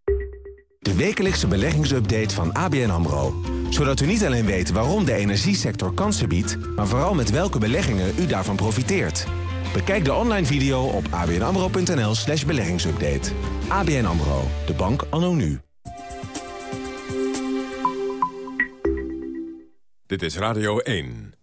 De wekelijkse beleggingsupdate van ABN AMRO. Zodat u niet alleen weet waarom de energiesector kansen biedt... maar vooral met welke beleggingen u daarvan profiteert. Bekijk de online video op abnamro.nl slash beleggingsupdate. ABN AMRO, de bank anno nu. Dit is Radio 1.